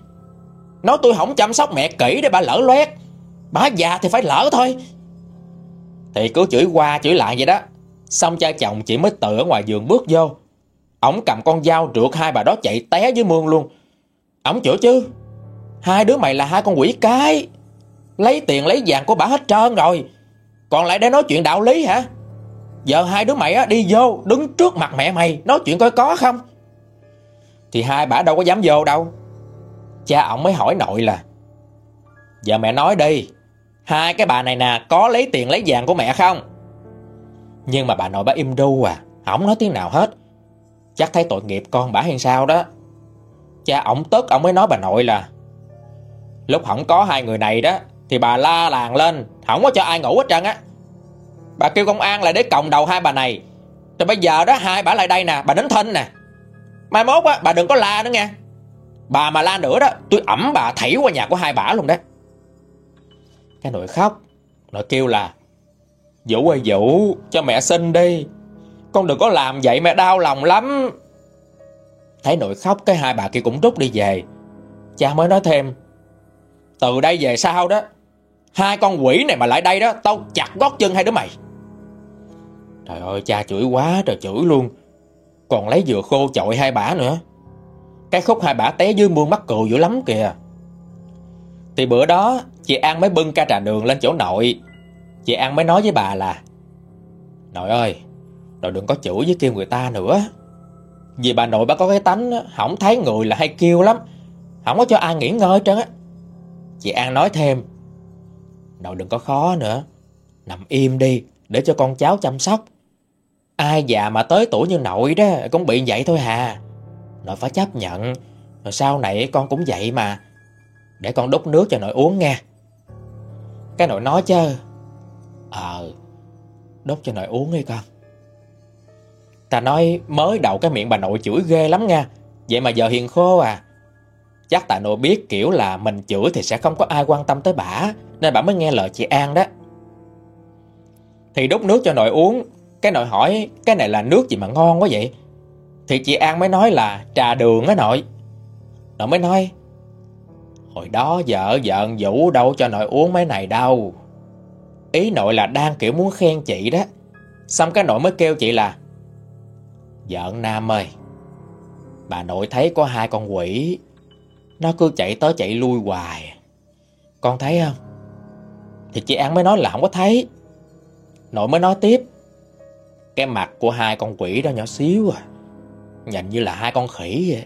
Nói tôi không chăm sóc mẹ kỹ để bà lỡ loét. Bà già thì phải lỡ thôi. Thì cứ chửi qua chửi lại vậy đó. Xong cha chồng chỉ mới tự ở ngoài giường bước vô. Ông cầm con dao rượt hai bà đó chạy té dưới mương luôn. Ông chửi chứ, Hai đứa mày là hai con quỷ cái. Lấy tiền lấy vàng của bà hết trơn rồi. Còn lại để nói chuyện đạo lý hả? Giờ hai đứa mày đi vô, Đứng trước mặt mẹ mày, Nói chuyện coi có không? Thì hai bà đâu có dám vô đâu. Cha ông mới hỏi nội là, Giờ mẹ nói đi, Hai cái bà này nè, Có lấy tiền lấy vàng của mẹ không? Nhưng mà bà nội bà im ru à Không nói tiếng nào hết. Chắc thấy tội nghiệp con bà hay sao đó. Cha ổng tức ổng mới nói bà nội là, Lúc không có hai người này đó thì bà la làng lên. Không có cho ai ngủ hết trơn á. Bà kêu công an lại để còng đầu hai bà này. Rồi bây giờ đó hai bà lại đây nè, Bà đến thân nè. Mai mốt á, bà đừng có la nữa nha. Bà mà la nữa đó, Tôi ẩm bà thảy qua nhà của hai bà luôn đó. Cái nội khóc Nội kêu là, Vũ ơi, Vũ, cho mẹ xin đi. Con đừng có làm vậy, mẹ đau lòng lắm. Thấy nội khóc, Cái hai bà kia cũng rút đi về. Cha mới nói thêm, Từ đây về sau đó Hai con quỷ này mà lại đây đó, Tao chặt gót chân hai đứa mày. Trời ơi, cha chửi quá trời chửi luôn. Còn lấy dừa khô chọi hai bả nữa. Cái khúc hai bả té dưới mương mắc cừu dữ lắm kìa. Thì bữa đó, Chị An mới bưng ca trà đường lên chỗ nội. Chị An mới nói với bà là, Nội ơi, Nội đừng có chửi với kêu người ta nữa. Vì bà nội bà có cái tánh Không thấy người là hay kêu lắm. Không có cho ai nghỉ ngơi trơn á. Chị An nói thêm Nội đừng có khó nữa. Nằm im đi, để cho con cháu chăm sóc. Ai già mà tới tuổi như nội đó, Cũng bị vậy thôi hà. Nội phải chấp nhận, Rồi sau này con cũng vậy mà. Để con đút nước cho nội uống nha. Cái nội nói chứ. Ờ Đốt cho nội uống đi con. Ta nói mới đầu cái miệng bà nội chửi ghê lắm nha. Vậy mà giờ hiền khô à. Chắc tại nội biết kiểu là mình chửi thì sẽ không có ai quan tâm tới bả nên bà mới nghe lời chị An đó. Thì đút nước cho nội uống, Cái nội hỏi, cái này là nước gì mà ngon quá vậy? Thì chị An mới nói là trà đường á nội. Nội mới nói, Hồi đó vợ giận Vũ đâu cho nội uống mấy này đâu. Ý nội là đang kiểu muốn khen chị đó. Xong cái nội mới kêu chị là, Giận Nam ơi, Bà nội thấy có hai con quỷ, Nó cứ chạy tới chạy lui hoài. Con thấy không? Thì chị An mới nói là không có thấy. Nội mới nói tiếp, Cái mặt của hai con quỷ đó nhỏ xíu à Nhìn như là hai con khỉ vậy.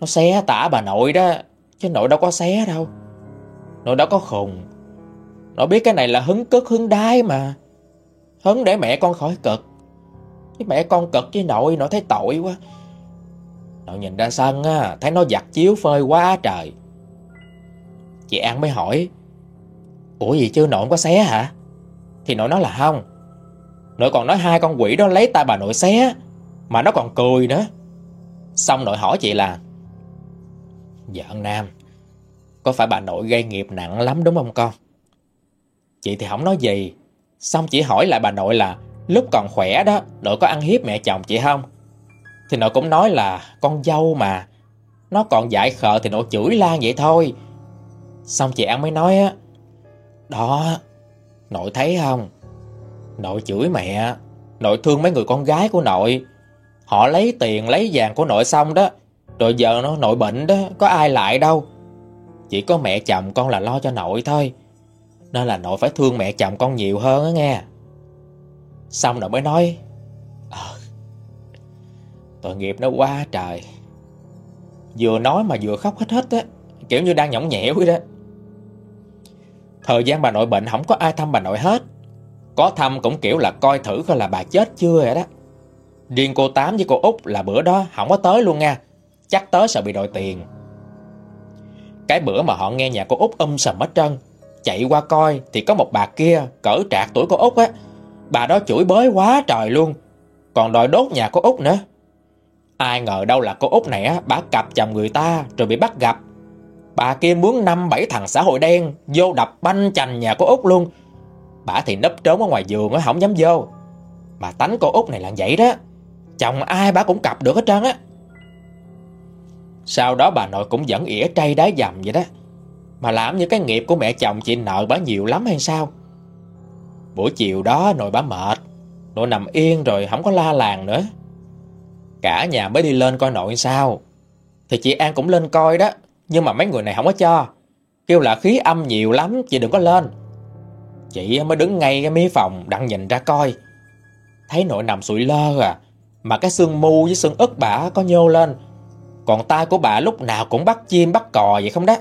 Nó xé tả bà nội đó, Chứ nội đâu có xé đâu. Nội đâu có khùng. Nội biết cái này là hứng cất hứng đái mà. Hứng để mẹ con khỏi cực. Chứ mẹ con cực với nội Nội thấy tội quá. Nội nhìn ra sân á, Thấy nó giặt chiếu phơi quá trời. Chị An mới hỏi Ủa gì chứ, nội không có xé hả? Thì nội nói là không. Nội còn nói hai con quỷ đó lấy tay bà nội xé, Mà nó còn cười nữa. Xong nội hỏi chị là, vợ Nam, Có phải bà nội gây nghiệp nặng lắm đúng không con? Chị thì không nói gì, Xong chỉ hỏi lại bà nội là, Lúc còn khỏe đó, Nội có ăn hiếp mẹ chồng chị không? Thì nội cũng nói là, Con dâu mà, Nó còn dại khờ thì nội chửi lan vậy thôi. Xong chị An mới nói á đó Nội thấy không? Nội chửi mẹ. Nội thương mấy người con gái của nội. Họ lấy tiền lấy vàng của nội xong đó. Rồi giờ nó nội bệnh đó Có ai lại đâu. Chỉ có mẹ chồng con là lo cho nội thôi. Nên là nội phải thương mẹ chồng con nhiều hơn á nghe. Xong rồi mới nói à, Tội nghiệp nó quá trời. Vừa nói mà vừa khóc hết hết á Kiểu như đang nhõng nhẽo vậy đó. Thời gian bà nội bệnh không có ai thăm bà nội hết. Có thăm cũng kiểu là coi thử coi là bà chết chưa vậy đó. Riêng cô Tám với cô Út là bữa đó không có tới luôn nha. Chắc tới sợ bị đòi tiền. Cái bữa mà họ nghe nhà cô Út um sầm hết trơn, Chạy qua coi thì có một bà kia cỡ trạc tuổi cô Út á. Bà đó chửi bới quá trời luôn. Còn đòi đốt nhà cô Út nữa. Ai ngờ đâu là cô Út này á Bà cặp chồng người ta rồi bị bắt gặp. Bà kia muốn năm bảy thằng xã hội đen Vô đập banh chành nhà cô Út luôn. Bà thì nấp trốn ở ngoài giường á, Không dám vô. Mà tánh cô Út này là vậy đó. Chồng ai bà cũng cặp được hết trơn á. Sau đó bà nội cũng vẫn ỉa trây đá dầm vậy đó. Mà làm như cái nghiệp của mẹ chồng chị nợ bà nhiều lắm hay sao? Buổi chiều đó nội bà mệt. Nội nằm yên rồi không có la làng nữa. Cả nhà mới đi lên coi nội sao. Thì chị An cũng lên coi đó. Nhưng mà mấy người này không có cho. Kêu là khí âm nhiều lắm, Chị đừng có lên. Chị mới đứng ngay cái mí phòng, Đặng nhìn ra coi. Thấy nội nằm sụi lơ à Mà cái xương mu với xương ức bả có nhô lên. Còn tay của bà lúc nào cũng bắt chim, bắt cò vậy không đó?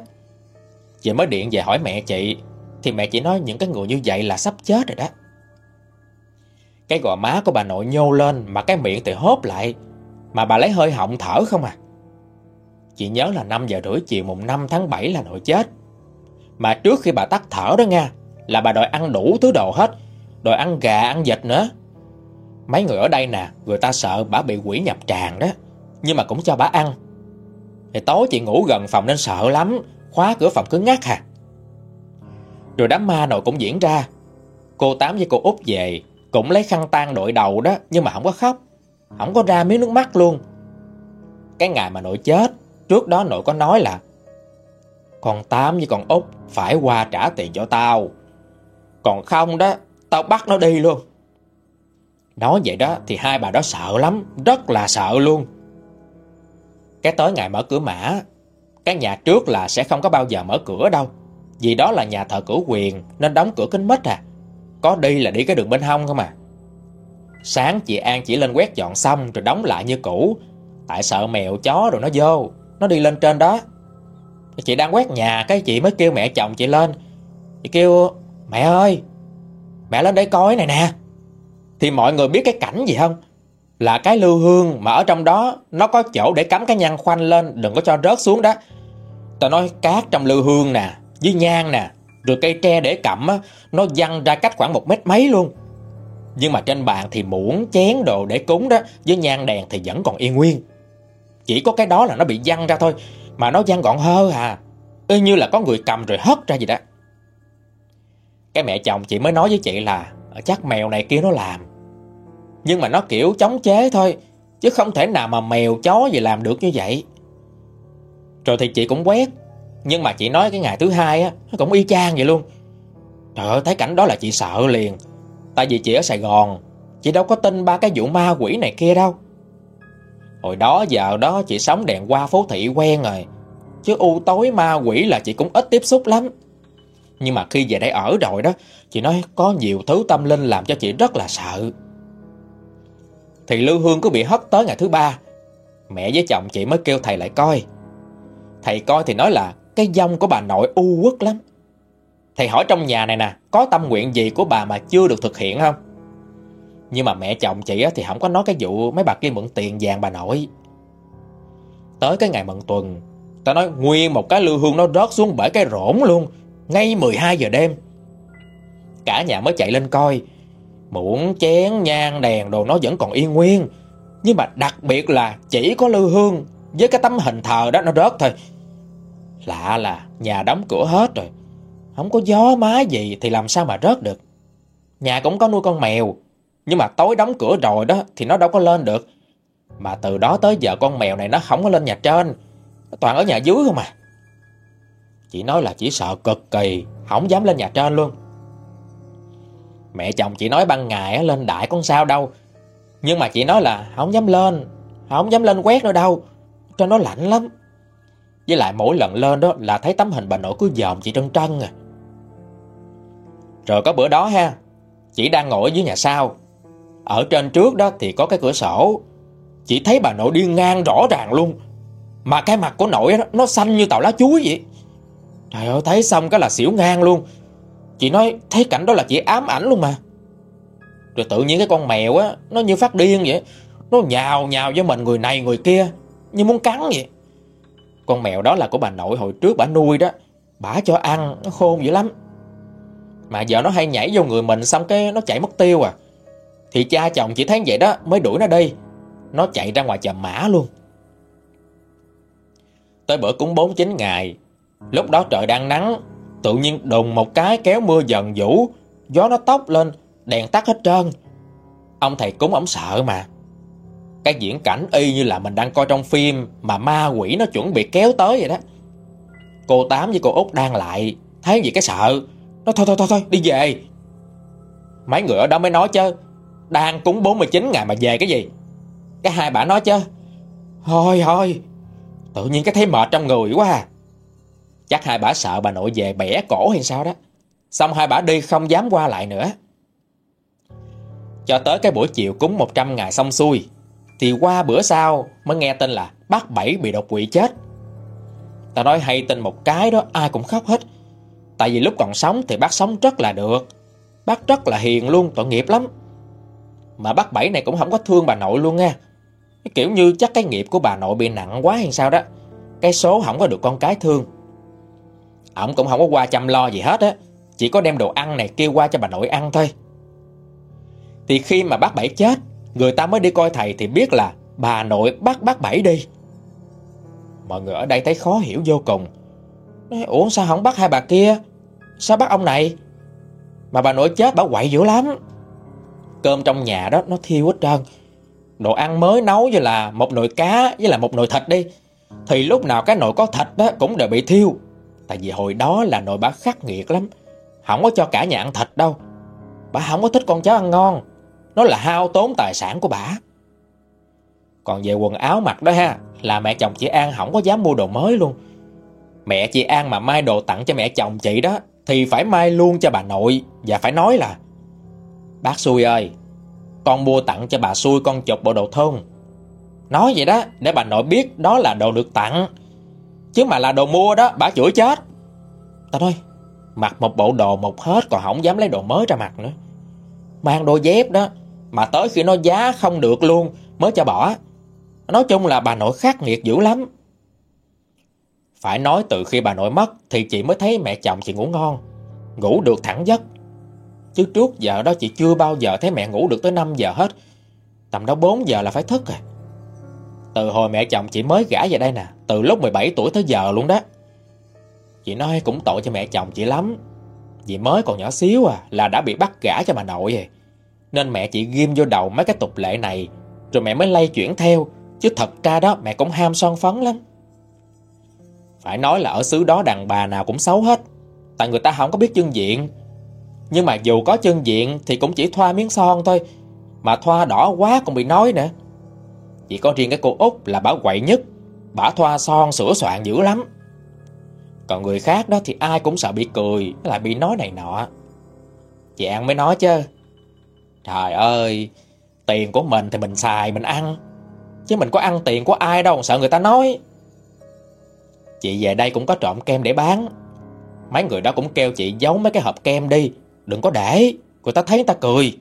Chị mới điện về hỏi mẹ chị, Thì mẹ chị nói những cái người như vậy là sắp chết rồi đó. Cái gò má của bà nội nhô lên, Mà cái miệng thì hốt lại. Mà bà lấy hơi họng thở không à? Chị nhớ là 5 giờ rưỡi chiều mùng 5 tháng 7 là nội chết. Mà trước khi bà tắt thở đó nha Là bà đòi ăn đủ thứ đồ hết, Đòi ăn gà, ăn vịt nữa. Mấy người ở đây nè, Người ta sợ bà bị quỷ nhập tràng đó, Nhưng mà cũng cho bà ăn. Thì tối chị ngủ gần phòng nên sợ lắm, Khóa cửa phòng cứ ngắt hà Rồi đám ma nội cũng diễn ra. Cô Tám với cô út về, Cũng lấy khăn tan đội đầu đó, Nhưng mà không có khóc, Không có ra miếng nước mắt luôn. Cái ngày mà nội chết Trước đó nội có nói là, Con Tám với con út Phải qua trả tiền cho tao. Còn không đó, Tao bắt nó đi luôn. Nói vậy đó thì hai bà đó sợ lắm, Rất là sợ luôn. Cái tối ngày mở cửa mã, Cái nhà trước là sẽ không có bao giờ mở cửa đâu, Vì đó là nhà thờ cửu quyền Nên đóng cửa kính mít à. Có đi là đi cái đường bên hông không à. Sáng chị An chỉ lên quét dọn xong Rồi đóng lại như cũ, Tại sợ mèo chó rồi nó vô. Nó đi lên trên đó. Chị đang quét nhà, Cái chị mới kêu mẹ chồng chị lên. Chị kêu, Mẹ ơi, Mẹ lên đây coi này nè. Thì mọi người biết cái cảnh gì không? Là cái lưu hương mà ở trong đó, Nó có chỗ để cắm cái nhang khoanh lên, Đừng có cho rớt xuống đó. Tao nói, cát trong lưu hương nè Với nhang nè, Rồi cây tre để cầm á, Nó văng ra cách khoảng một mét mấy luôn. Nhưng mà trên bàn thì muỗng, chén đồ để cúng đó, Với nhang đèn thì vẫn còn yên nguyên. Chỉ có cái đó là nó bị văng ra thôi. Mà nó văng gọn hơ à. Ư như là có người cầm rồi hất ra gì đó. Cái mẹ chồng chị mới nói với chị là Chắc mèo này kia nó làm. Nhưng mà nó kiểu chống chế thôi, Chứ không thể nào mà mèo chó gì làm được như vậy. Rồi thì chị cũng quét, Nhưng mà chị nói cái ngày thứ hai á, Nó cũng y chang vậy luôn. Trời ơi, thấy cảnh đó là chị sợ liền. Tại vì chị ở Sài Gòn, Chị đâu có tin ba cái vụ ma quỷ này kia đâu. Hồi đó giờ đó chị sống đèn qua phố thị quen rồi. Chứ u tối ma quỷ là chị cũng ít tiếp xúc lắm. Nhưng mà khi về đây ở rồi đó, Chị nói có nhiều thứ tâm linh làm cho chị rất là sợ. Thì Lưu Hương cứ bị hất tới ngày thứ ba. Mẹ với chồng chị mới kêu thầy lại coi. Thầy coi thì nói là Cái dông của bà nội u quất lắm. Thầy hỏi trong nhà này nè, Có tâm nguyện gì của bà mà chưa được thực hiện không? Nhưng mà mẹ chồng chị thì không có nói cái vụ Mấy bà kia mượn tiền vàng bà nội Tới cái ngày mận tuần Ta nói nguyên một cái lưu hương nó rớt xuống bởi cái rỗn luôn ngay 12 giờ đêm. Cả nhà mới chạy lên coi, muỗng chén nhang đèn đồ nó vẫn còn yên nguyên, nhưng mà đặc biệt là chỉ có lư hương với cái tấm hình thờ đó nó rớt thôi. Lạ là nhà đóng cửa hết rồi, không có gió má gì thì làm sao mà rớt được. Nhà cũng có nuôi con mèo, nhưng mà tối đóng cửa rồi đó thì nó đâu có lên được. Mà từ đó tới giờ con mèo này nó không có lên nhà trên, toàn ở nhà dưới không à. Chị nói là chỉ sợ cực kỳ Không dám lên nhà trên luôn. Mẹ chồng chị nói ban ngày lên đại con sao đâu. Nhưng mà chị nói là Không dám lên Không dám lên quét nữa đâu. Cho nó lạnh lắm. Với lại mỗi lần lên đó là thấy tấm hình bà nội cứ dòm chị trân trân à. Rồi có bữa đó ha Chị đang ngồi dưới nhà sau. Ở trên trước đó thì có cái cửa sổ. Chỉ thấy bà nội đi ngang rõ ràng luôn. Mà cái mặt của nội đó, nó xanh như tàu lá chuối vậy. Trời ơi thấy xong cái là xỉu ngang luôn. Chị nói thấy cảnh đó là chị ám ảnh luôn mà. Rồi tự nhiên cái con mèo á Nó như phát điên vậy. Nó nhào nhào với mình người này người kia Như muốn cắn vậy. Con mèo đó là của bà nội hồi trước bà nuôi đó. Bà cho ăn nó khôn dữ lắm. Mà giờ nó hay nhảy vô người mình Xong cái nó chạy mất tiêu à. Thì cha chồng chỉ thấy vậy đó mới đuổi nó đi Nó chạy ra ngoài chầm mã luôn Tới bữa cúng 49 ngày Lúc đó trời đang nắng, tự nhiên đùng một cái kéo mưa dần vũ, gió nó tóc lên, đèn tắt hết trơn. Ông thầy cúng ổng sợ mà. Cái diễn cảnh y như là mình đang coi trong phim mà ma quỷ nó chuẩn bị kéo tới vậy đó. Cô Tám với cô Út đang lại, thấy gì cái sợ. Nó thôi thôi thôi thôi, đi về. Mấy người ở đó mới nói chứ, đang cúng 49 ngày mà về cái gì? Cái hai bà nói chứ, thôi thôi, tự nhiên cái thấy mệt trong người quá à. Chắc hai bà sợ bà nội về bẻ cổ hay sao đó. Xong hai bà đi không dám qua lại nữa. Cho tới cái buổi chiều cúng 100 ngày xong xuôi, thì qua bữa sau mới nghe tin là bác Bảy bị đột quỵ chết. Ta nói hay tin một cái đó ai cũng khóc hết. Tại vì lúc còn sống thì bác sống rất là được. Bác rất là hiền luôn, tội nghiệp lắm. Mà bác Bảy này cũng không có thương bà nội luôn nha. Kiểu như chắc cái nghiệp của bà nội bị nặng quá hay sao đó. Cái số không có được con cái thương. Ông cũng không có qua chăm lo gì hết á. Chỉ có đem đồ ăn này kêu qua cho bà nội ăn thôi. Thì khi mà bác Bảy chết Người ta mới đi coi thầy thì biết là Bà nội bắt bác Bảy đi. Mọi người ở đây thấy khó hiểu vô cùng. Nói, Ủa sao không bắt hai bà kia? Sao bắt ông này? Mà bà nội chết bà quậy dữ lắm. Cơm trong nhà đó, nó thiêu hết trơn. Đồ ăn mới nấu như là một nồi cá với là một nồi thịt đi. Thì lúc nào cái nồi có thịt đó cũng đều bị thiêu. Tại vì hồi đó là nội bà khắc nghiệt lắm. Không có cho cả nhà ăn thịt đâu. Bà không có thích con cháu ăn ngon. Nó là hao tốn tài sản của bà Còn về quần áo mặc đó ha, Là mẹ chồng chị An không có dám mua đồ mới luôn. Mẹ chị An mà mai đồ tặng cho mẹ chồng chị đó, Thì phải mai luôn cho bà nội. Và phải nói là Bác xui ơi Con mua tặng cho bà xui con chụp bộ đồ thun Nói vậy đó Để bà nội biết đó là đồ được tặng. Chứ mà là đồ mua đó Bà chửi chết. Tao thôi, Mặc một bộ đồ một hết Còn không dám lấy đồ mới ra mặc nữa. Mang đôi dép đó Mà tới khi nó giá không được luôn Mới cho bỏ. Nói chung là bà nội khắc nghiệt dữ lắm. Phải nói từ khi bà nội mất Thì chị mới thấy mẹ chồng chị ngủ ngon Ngủ được thẳng giấc. Chứ trước giờ đó chị chưa bao giờ thấy mẹ ngủ được tới 5 giờ hết. Tầm đó 4 giờ là phải thức rồi. Từ hồi mẹ chồng chị mới gả về đây nè, Từ lúc 17 tuổi tới giờ luôn đó. Chị nói cũng tội cho mẹ chồng chị lắm. Vì mới còn nhỏ xíu à Là đã bị bắt gả cho bà nội rồi. Nên mẹ chị ghim vô đầu mấy cái tục lệ này, Rồi mẹ mới lay chuyển theo. Chứ thật ra đó, mẹ cũng ham son phấn lắm. Phải nói là ở xứ đó đàn bà nào cũng xấu hết. Tại người ta không có biết chân diện. Nhưng mà dù có chân diện Thì cũng chỉ thoa miếng son thôi. Mà thoa đỏ quá còn bị nói nữa. Chỉ có riêng cái cô Út là bảo quậy nhất. Bả thoa son sửa soạn dữ lắm. Còn người khác đó thì ai cũng sợ bị cười, Lại bị nói này nọ. Chị An mới nói chứ. Trời ơi, Tiền của mình thì mình xài mình ăn. Chứ mình có ăn tiền của ai đâu, Sợ người ta nói. Chị về đây cũng có trộm kem để bán. Mấy người đó cũng kêu chị giấu mấy cái hộp kem đi. Đừng có để, Người ta thấy người ta cười.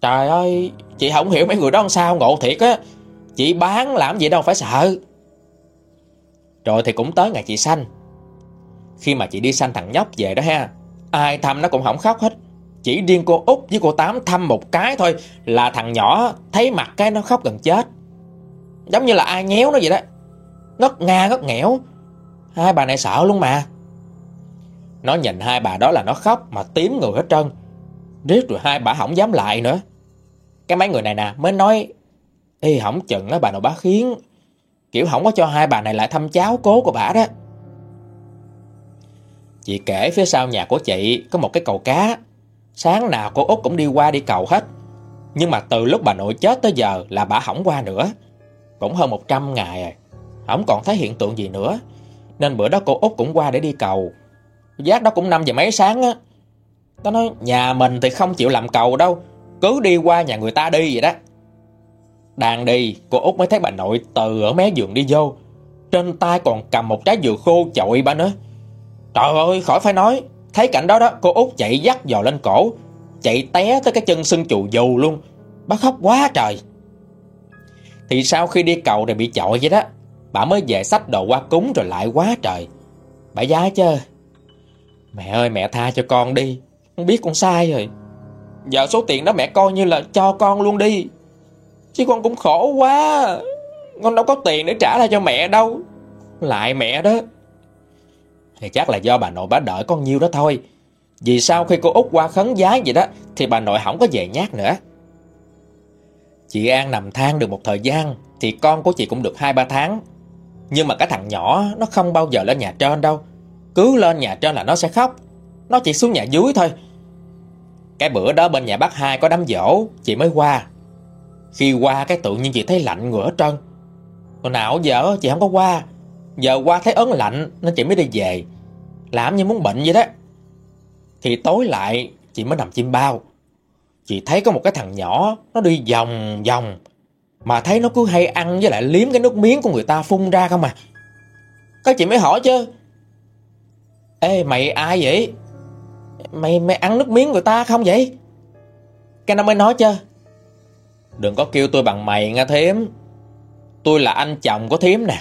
Trời ơi, Chị không hiểu mấy người đó làm sao, ngộ thiệt á. Chị bán làm gì đâu phải sợ. Rồi thì cũng tới ngày chị sanh. Khi mà chị đi sanh thằng nhóc về đó ha, Ai thăm nó cũng không khóc hết. Chỉ riêng cô út với cô Tám thăm một cái thôi Là thằng nhỏ thấy mặt cái nó khóc gần chết. Giống như là ai nhéo nó vậy đó. Ngất nga, ngất nghẽo. Hai bà này sợ luôn mà. Nó nhìn hai bà đó là nó khóc Mà tím người hết trơn. Riết rồi hai bà không dám lại nữa. Cái mấy người này nè, mới nói, Ê không chừng á, bà nội bá khiến. Kiểu không có cho hai bà này lại thăm cháu cố của bà đó. Chị kể phía sau nhà của chị Có một cái cầu cá. Sáng nào cô Út cũng đi qua đi cầu hết. Nhưng mà từ lúc bà nội chết tới giờ Là bà không qua nữa. Cũng hơn 100 ngày rồi. Không còn thấy hiện tượng gì nữa. Nên bữa đó cô Út cũng qua để đi cầu. Giác đó cũng 5 giờ mấy sáng á. Tao nói, nhà mình thì không chịu làm cầu đâu, Cứ đi qua nhà người ta đi vậy đó. Đang đi, Cô Út mới thấy bà nội từ ở mé giường đi vô. Trên tay còn cầm một trái dừa khô chọi bà nữa. Trời ơi, khỏi phải nói, Thấy cảnh đó đó, cô Út chạy dắt dò lên cổ. Chạy té tới cái chân sưng chù dù luôn. Bà khóc quá trời. Thì sau khi đi cầu rồi bị chọi vậy đó, Bà mới về sách đồ qua cúng rồi lại quá trời. Bà giá chứ. Mẹ ơi, mẹ tha cho con đi. Con biết con sai rồi. Giờ số tiền đó mẹ coi như là cho con luôn đi. Chứ con cũng khổ quá. Con đâu có tiền để trả lại cho mẹ đâu. Lại mẹ đó. Thì chắc là do bà nội bà đợi con nhiêu đó thôi. Vì sau khi cô út qua khấn giá vậy đó, Thì bà nội không có về nhát nữa? Chị An nằm than được một thời gian, Thì con của chị cũng được 2-3 tháng. Nhưng mà cái thằng nhỏ, Nó không bao giờ lên nhà trên đâu. Cứ lên nhà trên là nó sẽ khóc. Nó chỉ xuống nhà dưới thôi. Cái bữa đó bên nhà bác hai có đám dỗ Chị mới qua. Khi qua cái tự nhiên chị thấy lạnh ngửa trân Hồi nào giờ chị không có qua. Giờ qua thấy ớn lạnh Nên chị mới đi về. Làm như muốn bệnh vậy đó. Thì tối lại chị mới nằm chim bao. Chị thấy có một cái thằng nhỏ, Nó đi vòng vòng. Mà thấy nó cứ hay ăn với lại liếm cái nước miếng của người ta phun ra không à. Các chị mới hỏi chứ Ê, mày ai vậy? Mày mày ăn nước miếng người ta không vậy? Cái nó mới nói chứ. Đừng có kêu tôi bằng mày nghe thím. Tôi là anh chồng của thím nè.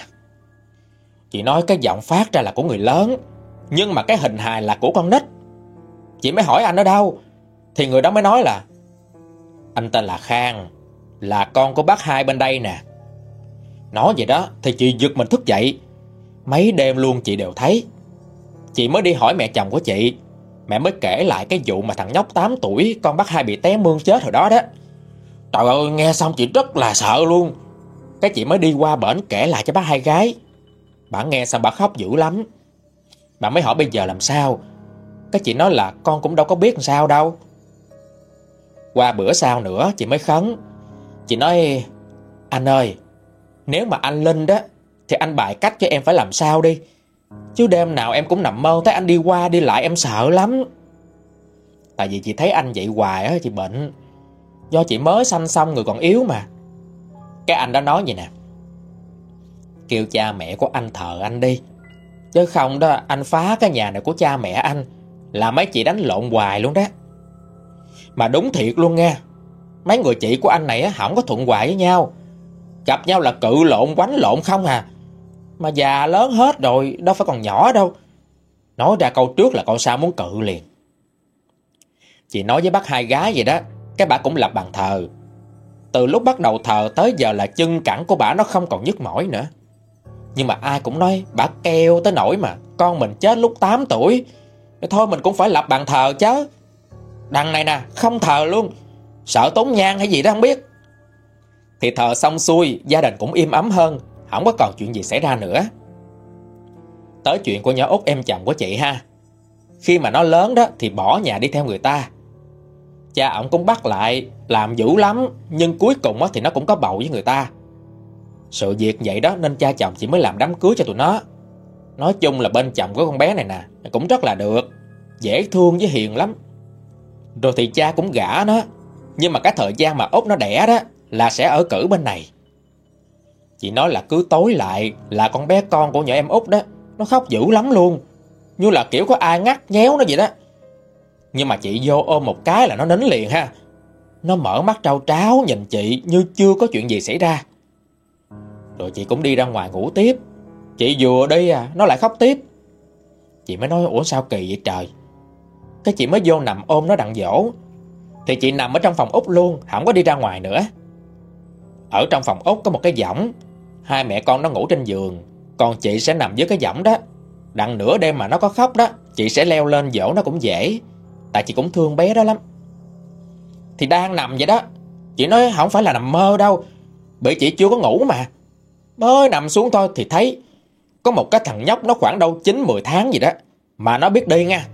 Chị nói cái giọng phát ra là của người lớn, Nhưng mà cái hình hài là của con nít. Chị mới hỏi anh ở đâu? Thì người đó mới nói là, Anh tên là Khang, Là con của bác hai bên đây nè. Nói vậy đó, thì chị giật mình thức dậy. Mấy đêm luôn chị đều thấy Chị mới đi hỏi mẹ chồng của chị. Mẹ mới kể lại cái vụ mà thằng nhóc 8 tuổi, Con bắt hai bị té mương chết hồi đó đó. Trời ơi, nghe xong chị rất là sợ luôn. Cái chị mới đi qua bển kể lại cho bác hai gái. Bà nghe xong bà khóc dữ lắm. Bà mới hỏi bây giờ làm sao? Cái chị nói là con cũng đâu có biết làm sao đâu. Qua bữa sau nữa, chị mới khấn. Chị nói, Anh ơi, Nếu mà anh Linh đó, Thì anh bài cách cho em phải làm sao đi. Chứ đêm nào em cũng nằm mơ Thấy anh đi qua đi lại, em sợ lắm. Tại vì chị thấy anh vậy hoài á, Chị bệnh. Do chị mới sanh xong người còn yếu mà. Cái anh đó nói vậy nè. Kêu cha mẹ của anh thờ anh đi. Chứ không đó, anh phá cái nhà này của cha mẹ anh, Là mấy chị đánh lộn hoài luôn đó. Mà đúng thiệt luôn nha Mấy người chị của anh này á, không có thuận hoài với nhau. Gặp nhau là cự lộn, quánh lộn không à. Mà già lớn hết rồi, Đâu phải còn nhỏ đâu. Nói ra câu trước là câu sau muốn cự liền. Chị nói với bác hai gái vậy đó, Cái bà cũng lập bàn thờ. Từ lúc bắt đầu thờ tới giờ là chân cẳng của bà nó không còn nhức mỏi nữa. Nhưng mà ai cũng nói, bà keo tới nổi mà Con mình chết lúc 8 tuổi. Thôi mình cũng phải lập bàn thờ chứ. Đằng này nè, không thờ luôn. Sợ tốn nhang hay gì đó không biết. Thì thờ xong xuôi, Gia đình cũng im ấm hơn. Không có còn chuyện gì xảy ra nữa. Tới chuyện của nhỏ út em chồng của chị ha. Khi mà nó lớn đó Thì bỏ nhà đi theo người ta. Cha ổng cũng bắt lại, Làm dữ lắm, Nhưng cuối cùng thì nó cũng có bầu với người ta. Sự việc vậy đó Nên cha chồng chỉ mới làm đám cưới cho tụi nó. Nói chung là bên chồng của con bé này nè, Cũng rất là được. Dễ thương với hiền lắm. Rồi thì cha cũng gả nó. Nhưng mà cái thời gian mà út nó đẻ đó Là sẽ ở cử bên này. Chị nói là cứ tối lại Là con bé con của nhỏ em út đó, Nó khóc dữ lắm luôn. Như là kiểu có ai ngắt nhéo nó vậy đó. Nhưng mà chị vô ôm một cái là nó nín liền ha. Nó mở mắt trao tráo nhìn chị Như chưa có chuyện gì xảy ra. Rồi chị cũng đi ra ngoài ngủ tiếp. Chị vừa đi à Nó lại khóc tiếp. Chị mới nói, ủa sao kỳ vậy trời? Cái chị mới vô nằm ôm nó đặng dỗ. Thì chị nằm ở trong phòng út luôn Không có đi ra ngoài nữa. Ở trong phòng út có một cái giỏng Hai mẹ con nó ngủ trên giường, Còn chị sẽ nằm dưới cái võng đó. Đặng nửa đêm mà nó có khóc đó, Chị sẽ leo lên dỗ nó cũng dễ, Tại chị cũng thương bé đó lắm. Thì đang nằm vậy đó, Chị nói không phải là nằm mơ đâu, Bởi chị chưa có ngủ mà. Mới nằm xuống thôi thì thấy Có một cái thằng nhóc nó khoảng đâu 9-10 tháng gì đó, Mà nó biết đi nha.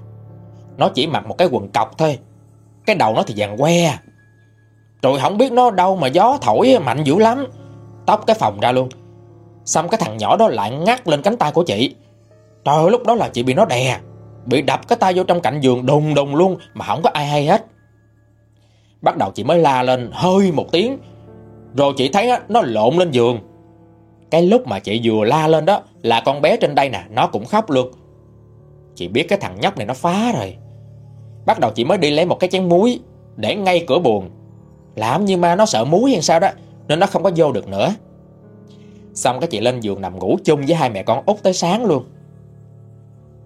Nó chỉ mặc một cái quần cọc thôi, Cái đầu nó thì vàng que. Rồi không biết nó đâu mà gió thổi mạnh dữ lắm, Tóc cái phòng ra luôn. Xong cái thằng nhỏ đó lại ngắt lên cánh tay của chị. Trời ơi, lúc đó là chị bị nó đè, Bị đập cái tay vô trong cạnh giường đùng đùng luôn Mà không có ai hay hết. Bắt đầu chị mới la lên hơi một tiếng, Rồi chị thấy nó lộn lên giường. Cái lúc mà chị vừa la lên đó Là con bé trên đây nè, Nó cũng khóc luôn. Chị biết cái thằng nhóc này nó phá rồi. Bắt đầu chị mới đi lấy một cái chén muối Để ngay cửa buồn Làm như ma nó sợ muối hay sao đó, Nên nó không có vô được nữa. Xong cái chị lên giường nằm ngủ chung với hai mẹ con út tới sáng luôn.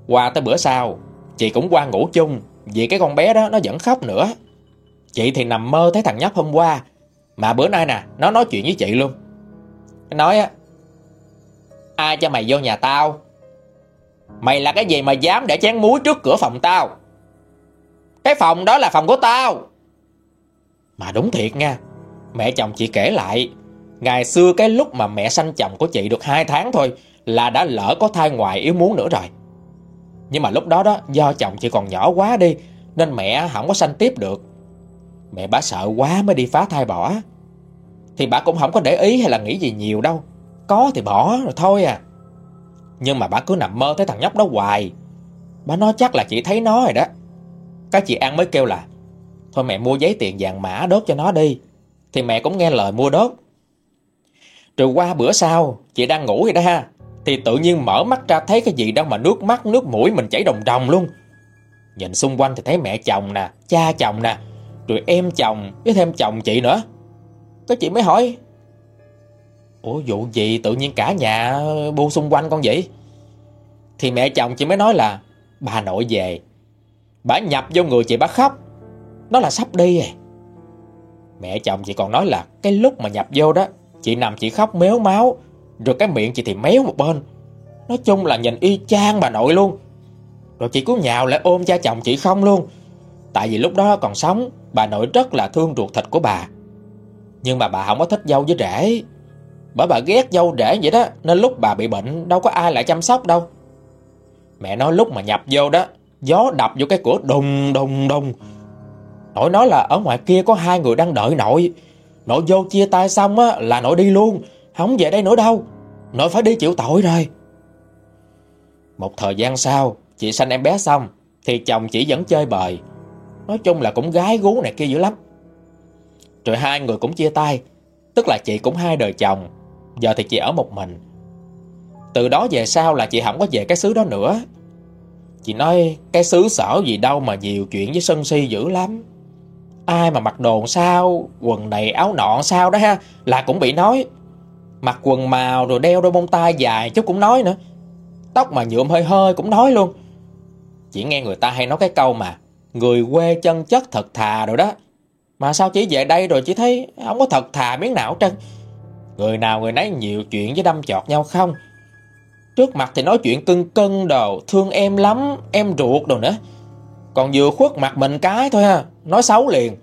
Qua tới bữa sau, Chị cũng qua ngủ chung Vì cái con bé đó nó vẫn khóc nữa. Chị thì nằm mơ thấy thằng nhóc hôm qua, Mà bữa nay nè, Nó nói chuyện với chị luôn. Nó nói á, Ai cho mày vô nhà tao? Mày là cái gì mà dám để chén muối trước cửa phòng tao? Cái phòng đó là phòng của tao. Mà đúng thiệt nha, Mẹ chồng chị kể lại Ngày xưa cái lúc mà mẹ sanh chồng của chị được 2 tháng thôi Là đã lỡ có thai ngoài yếu muốn nữa rồi. Nhưng mà lúc đó đó, Do chồng chị còn nhỏ quá đi, Nên mẹ không có sanh tiếp được. Mẹ bà sợ quá mới đi phá thai bỏ. Thì bà cũng không có để ý hay là nghĩ gì nhiều đâu. Có thì bỏ rồi thôi à. Nhưng mà bà cứ nằm mơ thấy thằng nhóc đó hoài. Bà nói chắc là chị thấy nó rồi đó. Các chị An mới kêu là, Thôi mẹ mua giấy tiền vàng mã đốt cho nó đi. Thì mẹ cũng nghe lời mua đốt. Rồi qua bữa sau, Chị đang ngủ vậy đó ha. Thì tự nhiên mở mắt ra thấy cái gì đâu mà nước mắt, nước mũi mình chảy đồng đồng luôn. Nhìn xung quanh thì thấy mẹ chồng nè, Cha chồng nè, Rồi em chồng với thêm chồng chị nữa. Cái chị mới hỏi, Ủa, vụ gì tự nhiên cả nhà bu xung quanh con vậy? Thì mẹ chồng chị mới nói là, Bà nội về, Bà nhập vô người chị bà khóc. Nó là sắp đi rồi. Mẹ chồng chị còn nói là, Cái lúc mà nhập vô đó Chị nằm chị khóc méo máu, Rồi cái miệng chị thì méo một bên. Nói chung là nhìn y chang bà nội luôn. Rồi chị cứ nhào lại ôm cha chồng chị không luôn. Tại vì lúc đó còn sống, Bà nội rất là thương ruột thịt của bà. Nhưng mà bà không có thích dâu với rể. Bởi bà ghét dâu rể vậy đó, Nên lúc bà bị bệnh, Đâu có ai lại chăm sóc đâu. Mẹ nói lúc mà nhập vô đó, Gió đập vô cái cửa đùng đùng đùng. Nội nói là ở ngoài kia có hai người đang đợi nội. Nội vô chia tay xong á, là nội đi luôn. Không về đây nữa đâu. Nội phải đi chịu tội rồi. Một thời gian sau, Chị sanh em bé xong, Thì chồng chị vẫn chơi bời. Nói chung là cũng gái gú này kia dữ lắm. Rồi hai người cũng chia tay, Tức là chị cũng hai đời chồng. Giờ thì chị ở một mình. Từ đó về sau là chị không có về cái xứ đó nữa. Chị nói, cái xứ sở gì đâu mà nhiều chuyện với sân si dữ lắm. Ai mà mặc đồ sao, Quần này áo nọ sao đó ha, Là cũng bị nói. Mặc quần màu rồi đeo đôi bông tai dài chút cũng nói nữa. Tóc mà nhuộm hơi hơi cũng nói luôn. Chỉ nghe người ta hay nói cái câu mà, Người quê chân chất thật thà rồi đó. Mà sao chỉ về đây rồi chỉ thấy Không có thật thà miếng nào trơn. Người nào người nấy nhiều chuyện với đâm chọt nhau không? Trước mặt thì nói chuyện cưng cưng đồ, Thương em lắm, Em ruột đồ nữa. Còn vừa khuất mặt mình cái thôi ha. Nói xấu liền.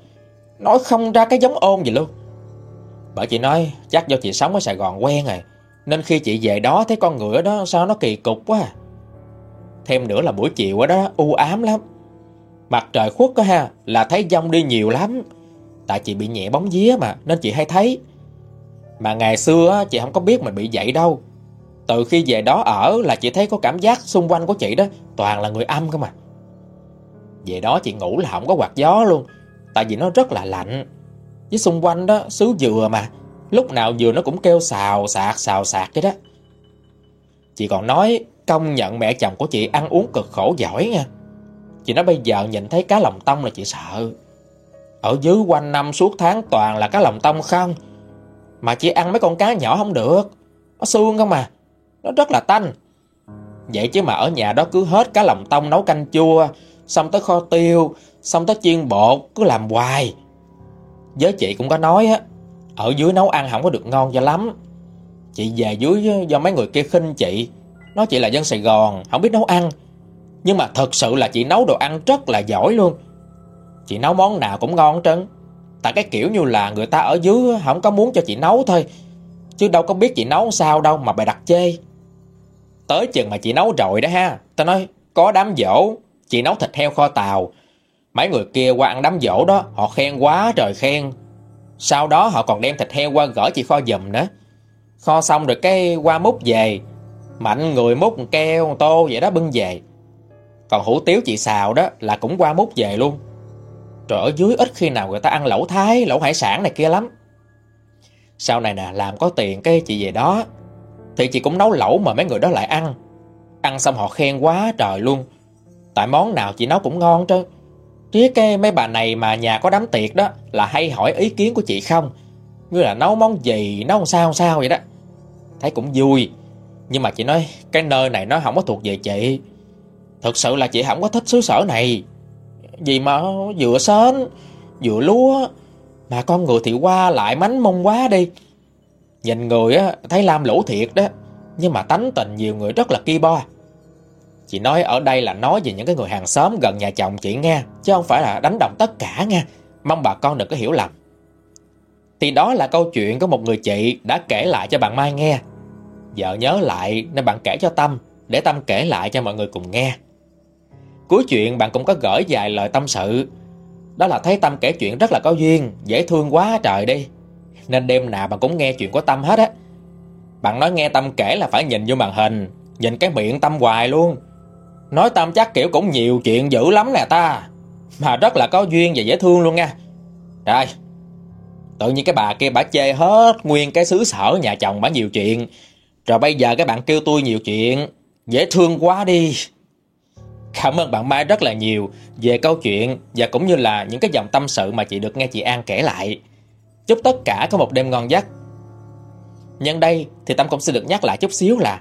Nói không ra cái giống ôn gì luôn. Bởi chị nói, chắc do chị sống ở Sài Gòn quen rồi, Nên khi chị về đó thấy con người đó sao nó kỳ cục quá à. Thêm nữa là buổi chiều đó u ám lắm. Mặt trời khuất có ha, Là thấy dông đi nhiều lắm. Tại chị bị nhẹ bóng vía mà, Nên chị hay thấy. Mà ngày xưa chị không có biết mình bị vậy đâu. Từ khi về đó ở là chị thấy có cảm giác xung quanh của chị đó, Toàn là người âm cơ mà. Về đó chị ngủ là không có quạt gió luôn, Tại vì nó rất là lạnh. Với xung quanh đó, xứ dừa mà, Lúc nào dừa nó cũng kêu xào, xạc xào, xạc vậy đó. Chị còn nói công nhận mẹ chồng của chị ăn uống cực khổ giỏi nha. Chị nói bây giờ nhìn thấy cá lòng tông là chị sợ. Ở dưới quanh năm suốt tháng toàn là cá lòng tông không, Mà chị ăn mấy con cá nhỏ không được. Nó xương không mà Nó rất là tanh. Vậy chứ mà ở nhà đó cứ hết cá lòng tông nấu canh chua Xong tới kho tiêu, Xong tới chiên bột, Cứ làm hoài. Với chị cũng có nói á, Ở dưới nấu ăn không có được ngon cho lắm. Chị về dưới do mấy người kia khinh chị, Nói chị là dân Sài Gòn Không biết nấu ăn. Nhưng mà thật sự là chị nấu đồ ăn rất là giỏi luôn. Chị nấu món nào cũng ngon trơn. Tại cái kiểu như là người ta ở dưới Không có muốn cho chị nấu thôi, Chứ đâu có biết chị nấu sao đâu mà bày đặt chê. Tới chừng mà chị nấu rồi đó ha, Tao nói, có đám dỗ Chị nấu thịt heo kho tàu. Mấy người kia qua ăn đám dỗ đó, Họ khen quá trời khen. Sau đó họ còn đem thịt heo qua gửi chị kho giùm nữa. Kho xong rồi cái qua múc về. Mạnh người múc keo tô vậy đó, bưng về. Còn hủ tiếu chị xào đó Là cũng qua múc về luôn. Rồi ở dưới ít khi nào người ta ăn lẩu thái, Lẩu hải sản này kia lắm. Sau này nè, làm có tiền cái chị về đó, Thì chị cũng nấu lẩu mà mấy người đó lại ăn. Ăn xong họ khen quá trời luôn. Tại món nào chị nấu cũng ngon trơn. Riết cái mấy bà này mà nhà có đám tiệc đó Là hay hỏi ý kiến của chị không? Như là nấu món gì, Nấu sao sao vậy đó. Thấy cũng vui. Nhưng mà chị nói, Cái nơi này nó không có thuộc về chị. Thực sự là chị không có thích xứ sở này. Vì mà vừa sến, Vừa lúa, Mà con người thì qua lại mánh mông quá đi. Nhìn người á, thấy lam lũ thiệt đó. Nhưng mà tánh tình nhiều người rất là ki bo. Chị nói ở đây là nói về những cái người hàng xóm gần nhà chồng chị nghe, Chứ không phải là đánh đồng tất cả nha Mong bà con đừng có hiểu lầm. Thì đó là câu chuyện của một người chị đã kể lại cho bạn Mai nghe. Vợ nhớ lại nên bạn kể cho Tâm, Để Tâm kể lại cho mọi người cùng nghe. Cuối chuyện bạn cũng có gửi vài lời tâm sự. Đó là thấy Tâm kể chuyện rất là có duyên, Dễ thương quá trời đi. Nên đêm nào bạn cũng nghe chuyện của Tâm hết á. Bạn nói nghe Tâm kể là phải nhìn vô màn hình, Nhìn cái miệng Tâm hoài luôn. Nói Tâm chắc kiểu cũng nhiều chuyện dữ lắm nè ta. Mà rất là có duyên và dễ thương luôn nha. Rồi Tự nhiên cái bà kia bà chê hết Nguyên cái xứ sở nhà chồng bà nhiều chuyện. Rồi bây giờ các bạn kêu tôi nhiều chuyện, Dễ thương quá đi. Cảm ơn bạn Mai rất là nhiều Về câu chuyện Và cũng như là những cái dòng tâm sự Mà chị được nghe chị An kể lại. Chúc tất cả có một đêm ngon giấc. Nhân đây thì Tâm cũng xin được nhắc lại chút xíu là